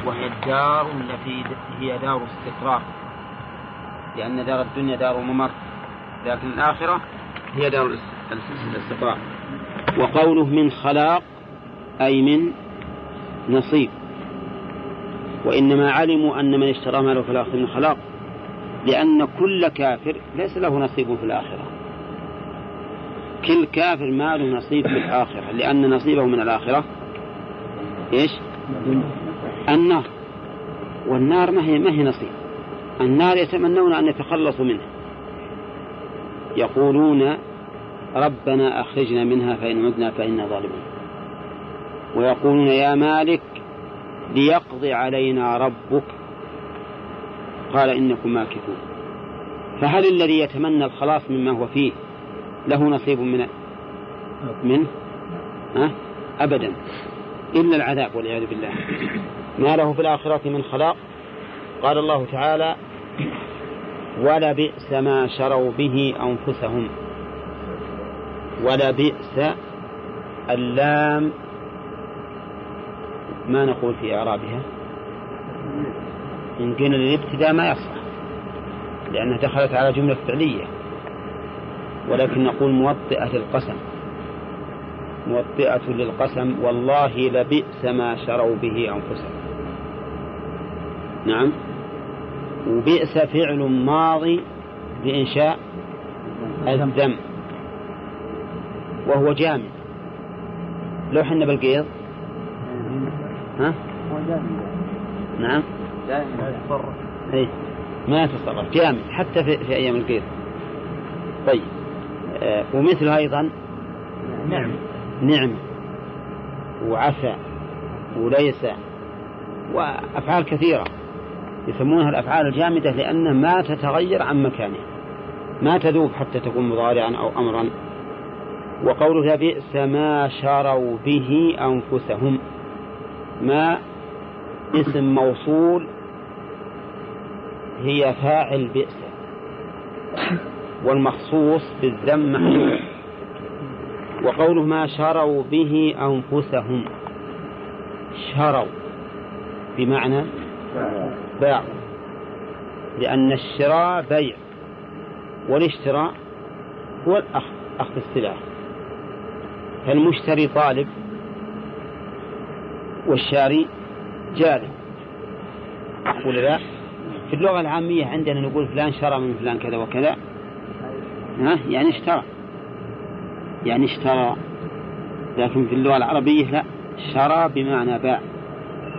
وهي الدار التي هي دار استقرار. لأن دار الدنيا دار ممر. لكن الآخرة هي دار الاستقرار. وقوله من خلاق أي من نصيب. وإنما علموا أن من اشترى ماله في الآخرة من خلاق لأن كل كافر ليس له نصيب في الآخرة. كل كافر ما له نصيب في الآخرة لأن نصيبه من الآخرة إيش؟ النار. والنار ما هي ما هي نصيب. النار يتمنون أن يتخلصوا منها يقولون ربنا أخرجنا منها فإن عدنا فإنا ظالمون. ويقولون يا مالك ليقضي علينا ربك. قال إنكم ماكثون. فهل الذي يتمنى الخلاص مما هو فيه له نصيب من منه ها؟ أبدا. إلا العذاب والعياذ بالله. ما له في الآخرة من خلاق. قال الله تعالى ولبئس ما شروا به أنفسهم. ولبئس اللام ما نقول في إعرابها. إن قلنا للابتداء ما يصح لأنها دخلت على جملة فعلية. ولكن نقول موطئة القسم. موطئة للقسم والله لبئس ما شروا به أنفسهم. نعم. وبئس فعل ماضي بإنشاء الذم. وهو جامد لو حنا بالقيض ها؟ نعم. إيه. ما يتصرف. جامد حتى في, في أيام القيض طيب. آه ومثله أيضا. نعم. نعم. وعسى وليس. وأفعال كثيرة. يسمونها الأفعال الجامدة لأنها ما تتغير عن مكانها. ما تذوب حتى تكون مضارعا أو امرا. وقوله بئس ما شروا به أنفسهم. ما اسم موصول هي فاعل بئس. والمخصوص بالذم وقوله ما شروا به أنفسهم. شروا. بمعنى باعوا لأن الشراء بيع. والاشتراء هو الأخذ أخذ السلعة فالمشتري طالب والشاري جاري. ولا لا؟ في اللغة العامية عندنا نقول فلان شرى من فلان كذا وكذا. ها؟ يعني اشترى. يعني اشترى. لكن في اللغة العربية لا. شرى بمعنى باع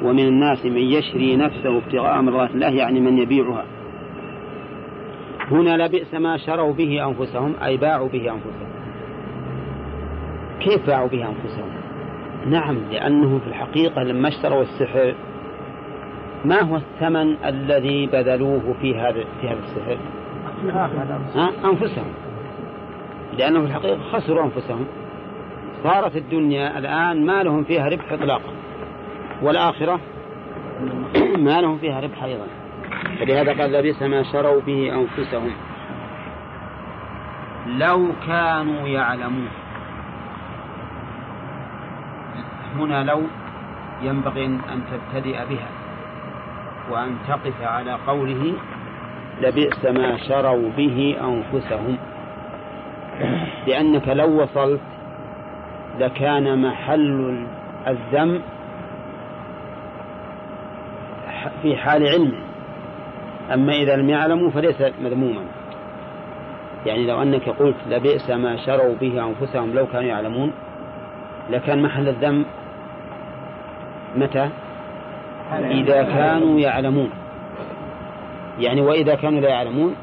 ومن الناس من يشري نفسه ابتغاء مرضات الله يعني من يبيعها. هنا لبئس ما شروا به أنفسهم أي باعوا به أنفسهم. كيف باعوا به أنفسهم؟ نعم لأنهم في الحقيقة لما اشتروا السحر ما هو الثمن الذي بذلوه في هذا في هذا السحر؟ ها؟ أنفسهم. لأنه في الحقيقة خسروا أنفسهم. صارت الدنيا الآن ما لهم فيها ربح إطلاقا والآخرة ما لهم فيها ربح أيضا. فلهذا قال لبئس ما شروا به أنفسهم. لو كانوا يعلمون. هنا لو ينبغي أن تبتدئ بها وأن تقف على قوله لبئس ما شروا به أنفسهم لأنك لو وصلت لكان محل الذم في حال علمه أما إذا لم يعلموا فليس مذموما. يعني لو أنك قلت لبئس ما شروا به أنفسهم لو كانوا يعلمون لكان محل الذم متى؟ إذا كانوا يعلمون. يعني وإذا كانوا لا يعلمون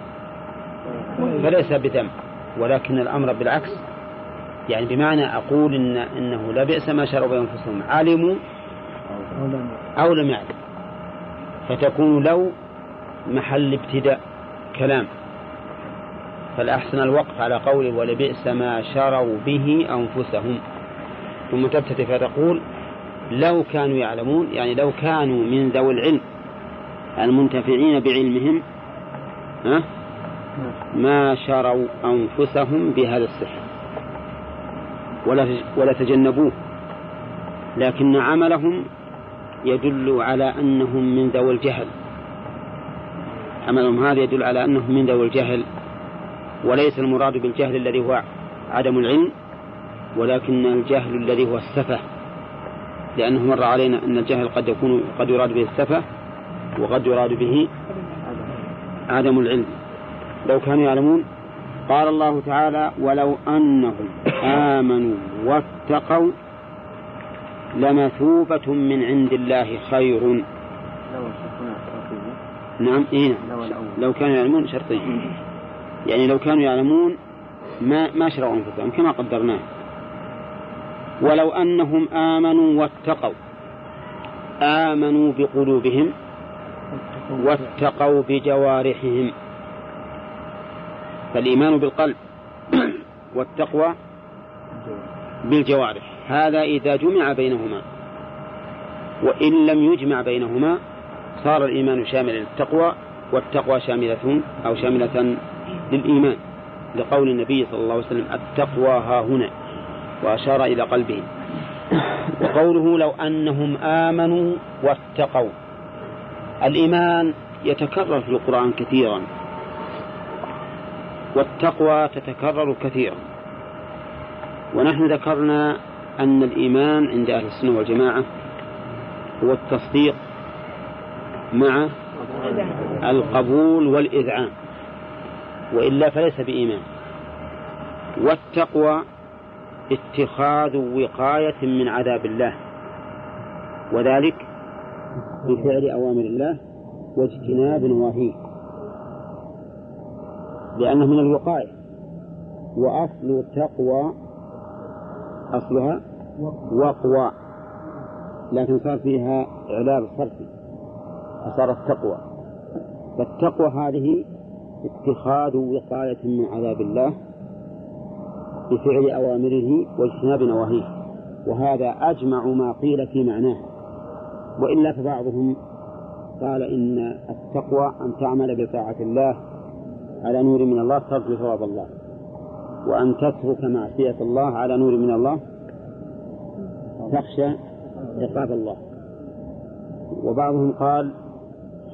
فليس بذنب ولكن الأمر بالعكس. يعني بمعنى أقول إن إنه لا بئس ما شروا بأنفسهم علموا أو لم يعلم. فتكون لو محل ابتداء كلام. فالأحسن الوقف على قوله ولبئس ما شروا به أنفسهم. ثم تبتدئ فتقول لو كانوا يعلمون يعني لو كانوا من ذوي العلم المنتفعين بعلمهم ها؟ ما شروا أنفسهم بهذا السحر. ولا ولا تجنبوه. لكن عملهم يدل على أنهم من ذوي الجهل. عملهم هذا يدل على أنهم من ذوي الجهل. وليس المراد بالجهل الذي هو عدم العلم ولكن الجهل الذي هو السفه؟ لأنه مر علينا أن الجهل قد يكون قد يراد به السفه وقد يراد به عدم العلم. لو كانوا يعلمون قال الله تعالى ولو أنهم آمنوا واتقوا لمثوبة من عند الله خير. نعم إيه لو كانوا يعلمون شرطين. يعني لو كانوا يعلمون ما ما شروا أنفسهم كما قدرناه. ولو أنهم آمنوا واتقوا. آمنوا بقلوبهم واتقوا بجوارحهم. فالإيمان بالقلب والتقوى بالجوارح. هذا إذا جمع بينهما. وإن لم يجمع بينهما صار الإيمان شاملا للتقوى والتقوى شاملة أو شاملة للإيمان. لقول النبي صلى الله عليه وسلم التقوى ها هنا. وأشار إلى قلبه. وقوله لو أنهم آمنوا واتقوا. الإيمان يتكرر في القرآن كثيرا. والتقوى تتكرر كثيرا. ونحن ذكرنا أن الإيمان عند أهل السنة والجماعة هو التصديق مع القبول والإذعان. وإلا فليس بإيمان. والتقوى اتخاذ وقاية من عذاب الله. وذلك بفعل أوامر الله واجتناب نواهيه. لأنه من الوقاية. وأصل تقوى أصلها وقوى. لكن صار فيها إعلال صرفي فصارت تقوى. فالتقوى هذه اتخاذ وقاية من عذاب الله بفعل أوامره واجتناب نواهيه. وهذا أجمع ما قيل في معناه. وإلا فبعضهم قال إن التقوى أن تعمل بطاعة الله على نور من الله ترجو ثواب الله. وأن تترك معصية الله على نور من الله تخشى عقاب الله. وبعضهم قال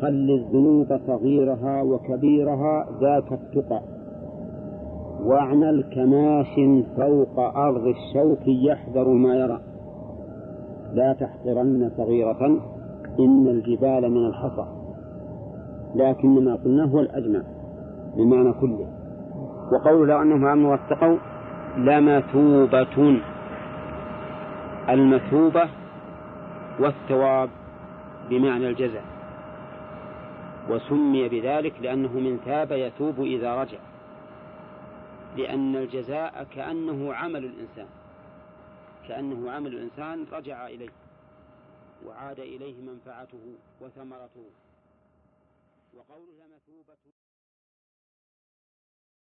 خل الذنوب صغيرها وكبيرها ذاك التقى. واعمل كماش فوق أرض الشوك يحذر ما يرى. لا تحقرن صغيرة إن الجبال من الحصى. لكن ما قلناه هو الأجمع بمعنى كله. وقول لو أنهم آمنوا واتقوا لمثوبة المثوبة والثواب بمعنى الجزاء. وسمي بذلك لأنه من ثاب يثوب إذا رجع. لأن الجزاء كأنه عمل الإنسان. كأنه عمل الإنسان رجع إليه وعاد إليه منفعته وثمرته. وقوله مثوبة